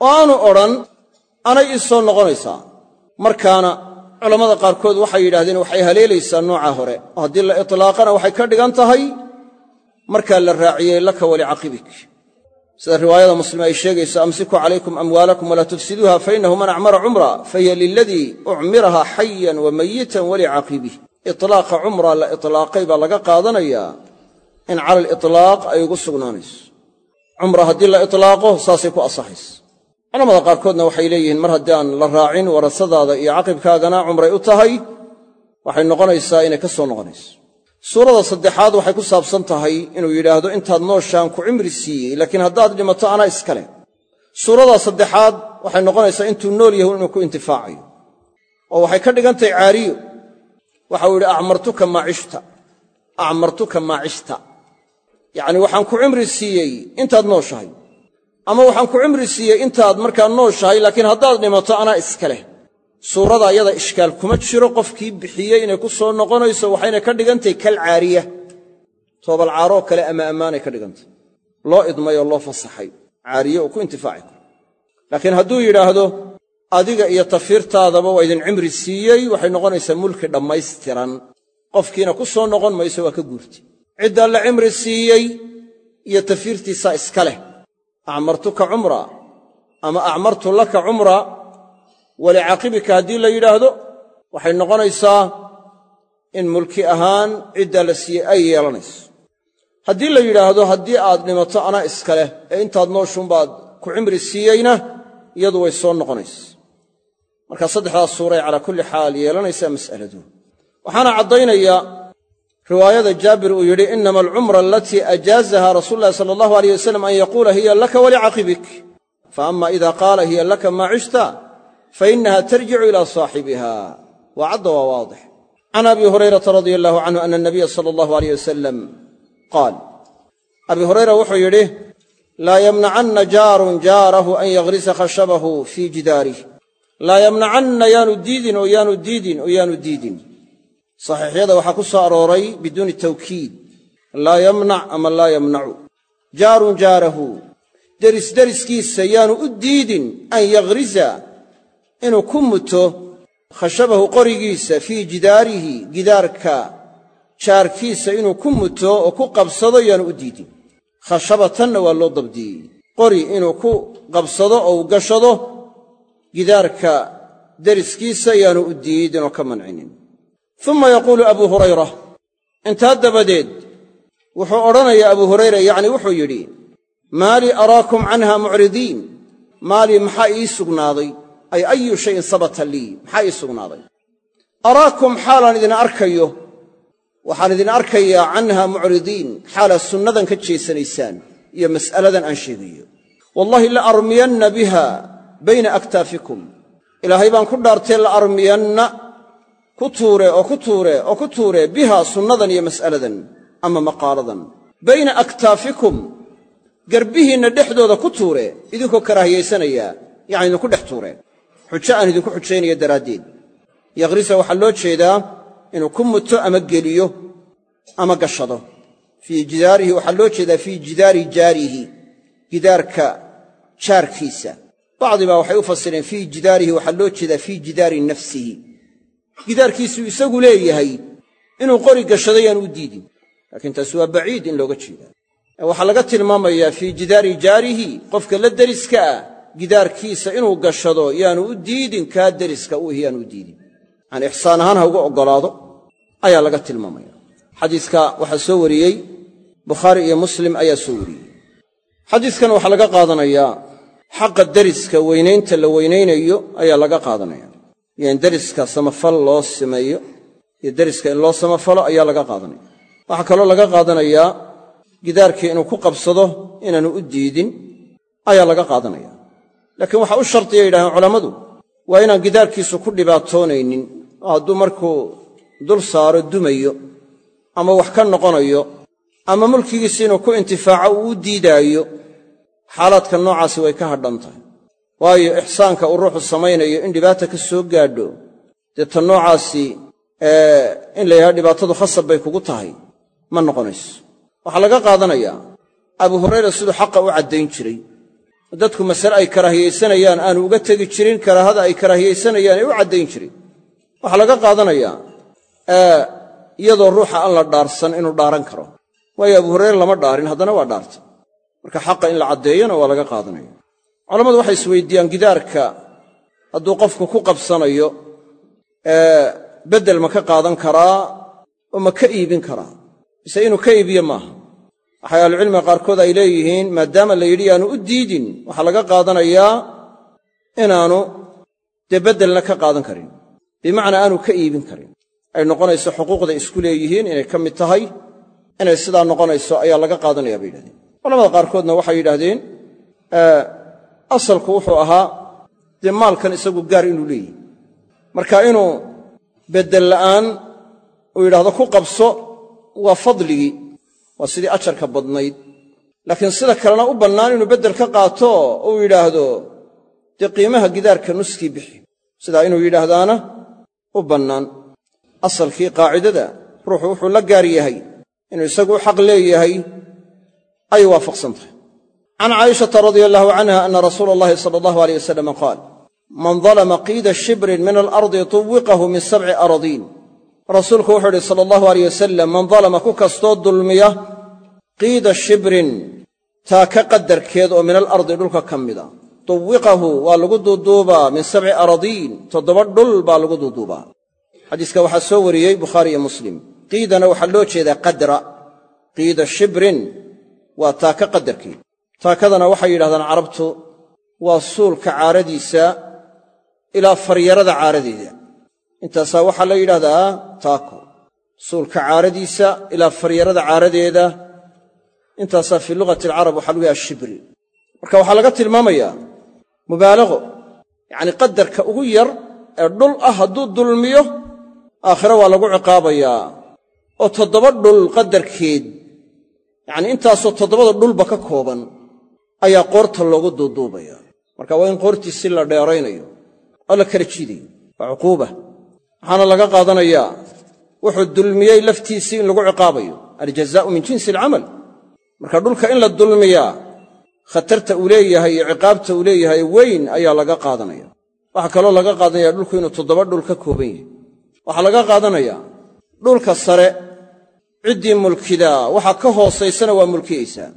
Oo aanu odhan anay ii soo noqonaysaa. Markaana culammada qaarkood waxay yidhahdeen waxay haleelaysaa nooca hore. Oo haddii la itlaaqana waxay ka dhigan tahay markaa la raaciyey laka walicaqibik sida riwaayada muslim ay sheegayso amsikuu calaykum amwaalakum walaa tufsiduuha fainahu man acmara cumra fahiya liladii ucmiraha xayan wa mayitan walicaqibih itlaaqa cumra la itlaaqay baa laga qaadanayaa in cala alitlaaq ay ugu sugnaanayso. Cumra haddii la itlaaqo saasay ku asaxaysa. Culamada qaarkoodna waxay leeyihiin mar haddii aan la raacin warasadaada iyo caqibkaagana cumray u tahay waxay noqonaysaa inay ka soo noqonayso. Suurada saddexaad waxay ku saabsan tahay inuu yidhaahdo intaad nooshaan ku cimri siiyey laakiin haddaad dhimato anaa iska leh suurada saddexaad waxay noqonaysaa intuu nool yahu inuu ku intifaacayo. Oo waxay ka dhigan tahay caariyo. Waxau yidhi acmartuka maacishta yacni waxaan ku cimri siiyey intaad nooshahay. Ama waxaan ku cimri siiyey intaad markaa nooshahay laakiin haddaad dhimato anaa iska leh. Suurada ayada ishkaal kuma jiro qofkii bixiyey inay ku soo noqonayso waxayna ka dhigantahay kal caariya. Toobalcaaroo kale ama ammaanay ka dhigantay. Loo idmay oo loo fasaxay. Caariye uu ku intifaaci karo. Laakiin hadduu yidhaahdo adiga iyo tafiirtaadaba waa idin cimri siiyey waxay noqonaysaa mulki dhammaystiran. Qofkiina ku soo noqon mayso waa ka guurti ciddaa la cimri siiyey iyo tafiirtiisaa iska leh. Acmartuka cumra ama acmartu laka cumra walicaqibika haddii la yidhaahdo waxay noqonaysaa in mulki ahaan ciddaa la siiyey ay yeelanayso. Haddii la yidhaahdo haddii aad dhimato anaa iska leh ee intaad nooshuunbaad ku cimri siiyeyna iyadu way soo noqonaysa. Marka saddexdaas suuray calaa kulli xaal yeelanaysaa mas'aladu. Waxaana caddaynaya riwaayada jaabir uu yidhi inama alcumra alatii ajaazaha rasuulu ulahi sala allahu aleyh wasalam an yaquula hiya laka walicaqibik fa ama ida qaala hiya laka maa cishta fainaha tarjicu ila saaxibiha. Waa cadda waa waadix. Can abi hurayrata radia allahu canhu ana anabiya sala allahu aleyh wasalam qaal abi hurayra wuxuu yidhi laa yamnacanna jaarun jaarahu an yagrisa khashabahu fii jidaarih laa yamnacanna yaanu diidin oo yaanu diidin oo yaanu diidin saxiixyada waxaa ku soo arooray biduuni tawkiid laa yamnac ama laa yamnacu jaarun jaarahu deris deriskiisa yaanu u diidin an yagrisa inuu ku muto khashabahu qorigiisa fii jidaarihi gidaarka jaarkiisa inuu ku muto oo ku qabsado yaanu u diidin. Khashabatanna waa loo dabdiyey qori inuu ku qabsado oo gashado gidaarka deriskiisa yaanu u diidin oo ka mancinin uma yaquulu abuu hurayra intaa dabadeed wuxuu odhanayaa abuu hurayra yacni wuxuu yidhi maa lii araakum canha mucridiin maalii maxaa ii sugnaaday ay ayu shayin sabata lii maxaa ii sugnaaday araakum xaalaan idin arkayo waxaan idin arkayaa canha mucridiin xaalaad sunnadan ka jeesanaysaan iyo mas'aladan aan sheegayo wallahi la armiyanna biha bayna aktaafikum ilaahay baan ku dhaartee la ku tuure oo ku tuure oo ku tuure biha sunnadan iyo mas'aladan ama maqaaladan. Bayna aktaafikum garbihiinna dhexdooda ku tuure idinkoo karaahiyaysanaya yacni idinku dhex tuureen xujo aan idinku xujaynaya daraaddeed. Yaqhrisa waxaa loo jeedaa inuu ku muto ama geliyo ama gashado. Fii jidaarihi waxaa loo jeedaa fii jidaari jaarihi gidaarka jaarkiisa. Bacdi baa waxay u fasireen fii jidaarihi waxaa loo jeedaa fii jidaari nafsihi gidaarkiisuu isagu leeyahay inuu qori gashado yaan u diidin. Laakiin taasi waa baciid in looga jeedaa. Waxaa laga tilmaamayaa fii jidaari jaarihi qofka la deriska ah gidaarkiisa inuu gashado yaanu u diidin kaa deriska u yaanu u diidin. Yani ixsaan ahaan ha uga oggolaado ayaa laga tilmaamaya xadiiska waxaa soo wariyey bukhaari iyo muslim ayaa soo wariyey. Xadiiskan waxaa laga qaadanayaa xaqa deriska weynaynta la weynaynayo ayaa laga qaadanaya iyo in deriska samafal loo sameeyo iyo deriska in loo samafalo ayaa laga qaadanaya. Waxaa kaloo laga qaadanayaa gidaarkii inuu ku qabsado inaanu u diidin ayaa laga qaadanaya. Laakiin waxaa u shardiya yidhahdeen culammadu waa inaan gidaarkiisu ku dhibaatoonaynin oo hadduu markuu dul saaro dumayo ama wax ka noqonayo ama mulkigiisi inuu ku intifaaco uu u diidaayo xaalaadka noocaasi way ka hadhan tahay waayo ixsaanka uu ruuxu samaynayo in dhibaata ka soo gaadho. Dee ta noocaasi in la yidhahdo dhibaatadu khasab bay kugu tahay. Ma noqonayso. Waxaa laga qaadanayaa abu hurayra siduu xaqa u caddayn jiray. Dadku masale ay karaahiyaysanayaan aanu uga tegi jirin karaahada ay karaahiyaysanayaan ee u caddayn jiray. Waxaa laga qaadanayaa iyadoo ruuxa aan la dhaarsan inuu dhaaran karo. Waayo abu hurayre lama dhaarin haddana waa dhaartay. Marka xaqa in la caddeeyona waa laga qaadanaya culammadu waxay isweydiiyaan gidaarka hadduu qofku ku qabsanayo beddel ma ka qaadan karaa oo ma ka iibin karaa. Mise inuu ka iibiyo maaha. Waxay ahlucilmiga qaarkood ay leeyihiin maadaama la yidhi yaanu u diidin. Waxaa laga qaadanayaa inaanu dee beddelna ka qaadan karin. Bimacnaa aanu ka iibin karin. Ay noqonayso xuquuqda isku leeyihiin inay ka mid tahay. Inay sidaa noqonayso ayaa laga qaadanaya bay yidhahdeen. Culamada qaarkoodna waxay yidhaahdeen asalku wuxuu ahaa dee maalkan isagu gaar inuu leeyihi marka inuu beddel la'aan uu yidhaahdo ku qabso waa fadligii waa sidii ajarka badnayd. Laakiin sida kalena u bannaan inuu beddel ka qaato uu yidhaahdo dee qiimaha gidaarka nuskii bixi. Sidaa inuu yidhaahdaana u bannaan. Asalkii qaacidada ruuxu wuxuu la gaar yahay inuu isagu u xaq leeyahay ayay waafaqsan tahay can caa'ishata radia allahu canha ana rasuula allahi sala allahu aleyh wasalam qaal man dalama qiida shibrin min alardi tuwiqahu min sabci aradiin rasuulku wuxuu idhi sala allahu aleyh wasalam man dalama ku kastoo dulmiya qiida shibrin taaka qadarkeed oo min alardi dhulka ka mida tuwiqahu waa lagu duuduubaa min sabci aradiin toddoba dhul baa lagu duuduubaa xadiiska waxaa soo wariyey bukhaari iyo muslim qiidana waxaa loo jeedaa qadra qiida waa taaka qadarkeed taakadana waxay yidhahdaan carabtu waa suulka caaradiisa ilaa faryarada caaradeeda. Intaasaa waxaa la yidhahdaa taako suulka caaradiisa ilaa faryarada caaradeeda. Intaasaa fii lughati alcarab waxaa lagu yaha shibri marka waxaa laga tilmaamayaa mubaalaqo yacnii qadarka ugu yar ee dhul ah hadduu dulmiyo aakhire waa lagu ciqaabayaa. Oo toddoba dhul qadarkeed yacnii intaasoo toddobada dhulba ka kooban ayaa qoorta loogu duuduubaya marka waa in qoortiisi la dheeraynayo oo la kala jiidayo waa cuquuba. Waxaana laga qaadanayaa wuxuu dulmiyey laftiisii in lagu ciqaabayo aljazaa'u min jinsi alcamal. Marka dhulka in la dulmiyaa khatarta uu leeyahay iyo ciqaabta uu leeyahay weyn ayaa laga qaadanaya. Waxaa kaloo laga qaadanaya dhulku inuu toddoba dhul ka kooban yahay. Waxaa laga qaadanayaa dhulka sare ciddii mulkidaa waxa ka hoosaysana waa mulkiyeysaa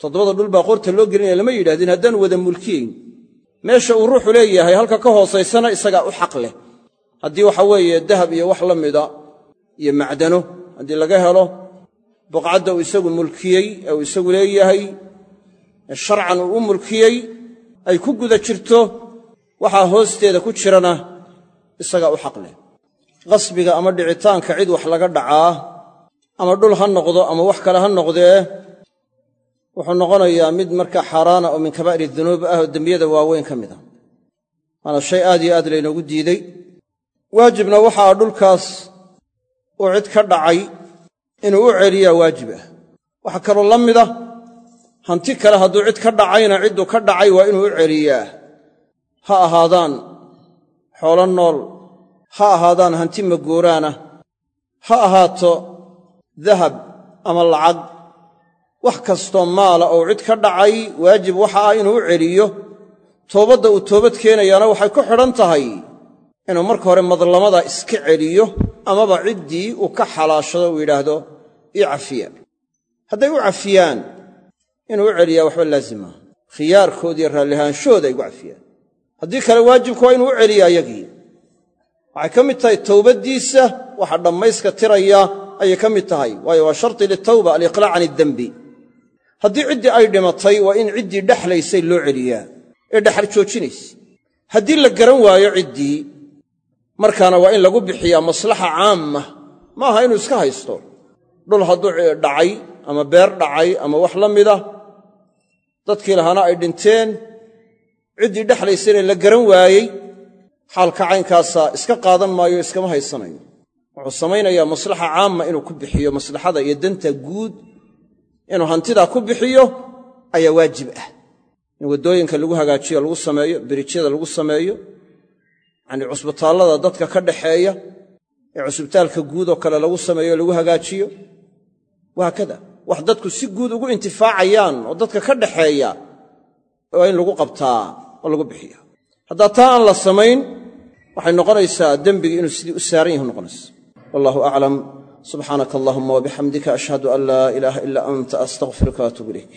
toddobada dhul baa qoorta loo gelinaya lama yidhahdin haddaan wada mulkiyeyn meesha uu ruuxu leeyahay halka ka hoosaysana isagaa u xaq leh. Haddii waxa weeye dahab iyo wax la mida iyo macdano haddii laga helo buqcadda uu isagu mulkiyey ee uu isagu leeyahay ee sharcan uu u mulkiyey ay ku guda jirto waxaa hoosteeda ku jirana isagaa u xaq leh. Qasbiga ama dhicitaanka cid wax laga dhacaa ama dhul ha noqdo ama wax kale ha noqdee wuxuu noqonayaa mid markaa xaaraana oo min kabaa'ir dunuub ah oo dembiyada waaweyn ka mid a waana shay aad iyo aad laynoogu diidey waajibna waxaa dhulkaas uu cid ka dhacay inuu u celiyaa waajib ah. Waxaa kaloo la mid ah hanti kale hadduu cid ka dhacayna cidduu ka dhacay waa inuu u celiyaa. Ha ahaadaan xoolo nool ha ahaadaan hanti magooraana ha ahaato dahab ama lacag wax kastoo maala oo cid ka dhacay waajib waxa ah inuu u celiyo. Toobadda uu toobad keenayaana waxay ku xidhan tahay inuu marka hore madlamada iska celiyo amaba ciddii uu ka xalaashado uu yidhaahdo ii cafiya hadday u cafiyaan inuu u celiyaa waxba laazima khiyaarkood iyo raallihaanshooda ay gu cafiyaan. Haddii kale waajibku waa inuu u celiyaa yagii waxay ka mid tahay towbaddiisa waxa dhammayska tiraya ayay ka mid tahay. Waayo waa sharti litawba aliqlaac can iddembi haddii ciddii ay dhimatay waa in ciddii dhexlaysay loo celiyaa. Ee dhexal joojinaysa. Haddii la garan waayo ciddii markaana waa in lagu bixiyaa maslaxa caamma. Ma aha inuu iska haysto. Dhul hadduu dhacay ama beer dhacay ama wax la mida. Dadkii lahaana ay dhinteen ciddii dhexlaysayna la garan waayey xaalka caynkaasa iska qaadan maayo iskama haysanayo. Wuxuu samaynayaa maslaxa caamma inuu ku bixiyo maslaxada iyo danta guud inuu hantidaa ku bixiyo ayaa waajib ah. In waddooyinka lagu hagaajiyo lagu sameeyo birijyada lagu sameeyo yacanii cusbitaallada dadka ka dhaxeeya ee cusbitaalka guud oo kale lagu sameeyo lagu hagaajiyo wahaakada wax dadku si guud ugu intifaacayaan oo dadka ka dhaxeeya waa in lagu qabtaa oo lagu bixiya haddaa taa aan la samayn waxay noqonaysaa dembigii inuu sidii u saaran yahu noqonaysa wallahu aclam subxaanaka allahuma wabixamdika ashhadu an laa ilaaha ila anta astaqfiruka waatuub ilayk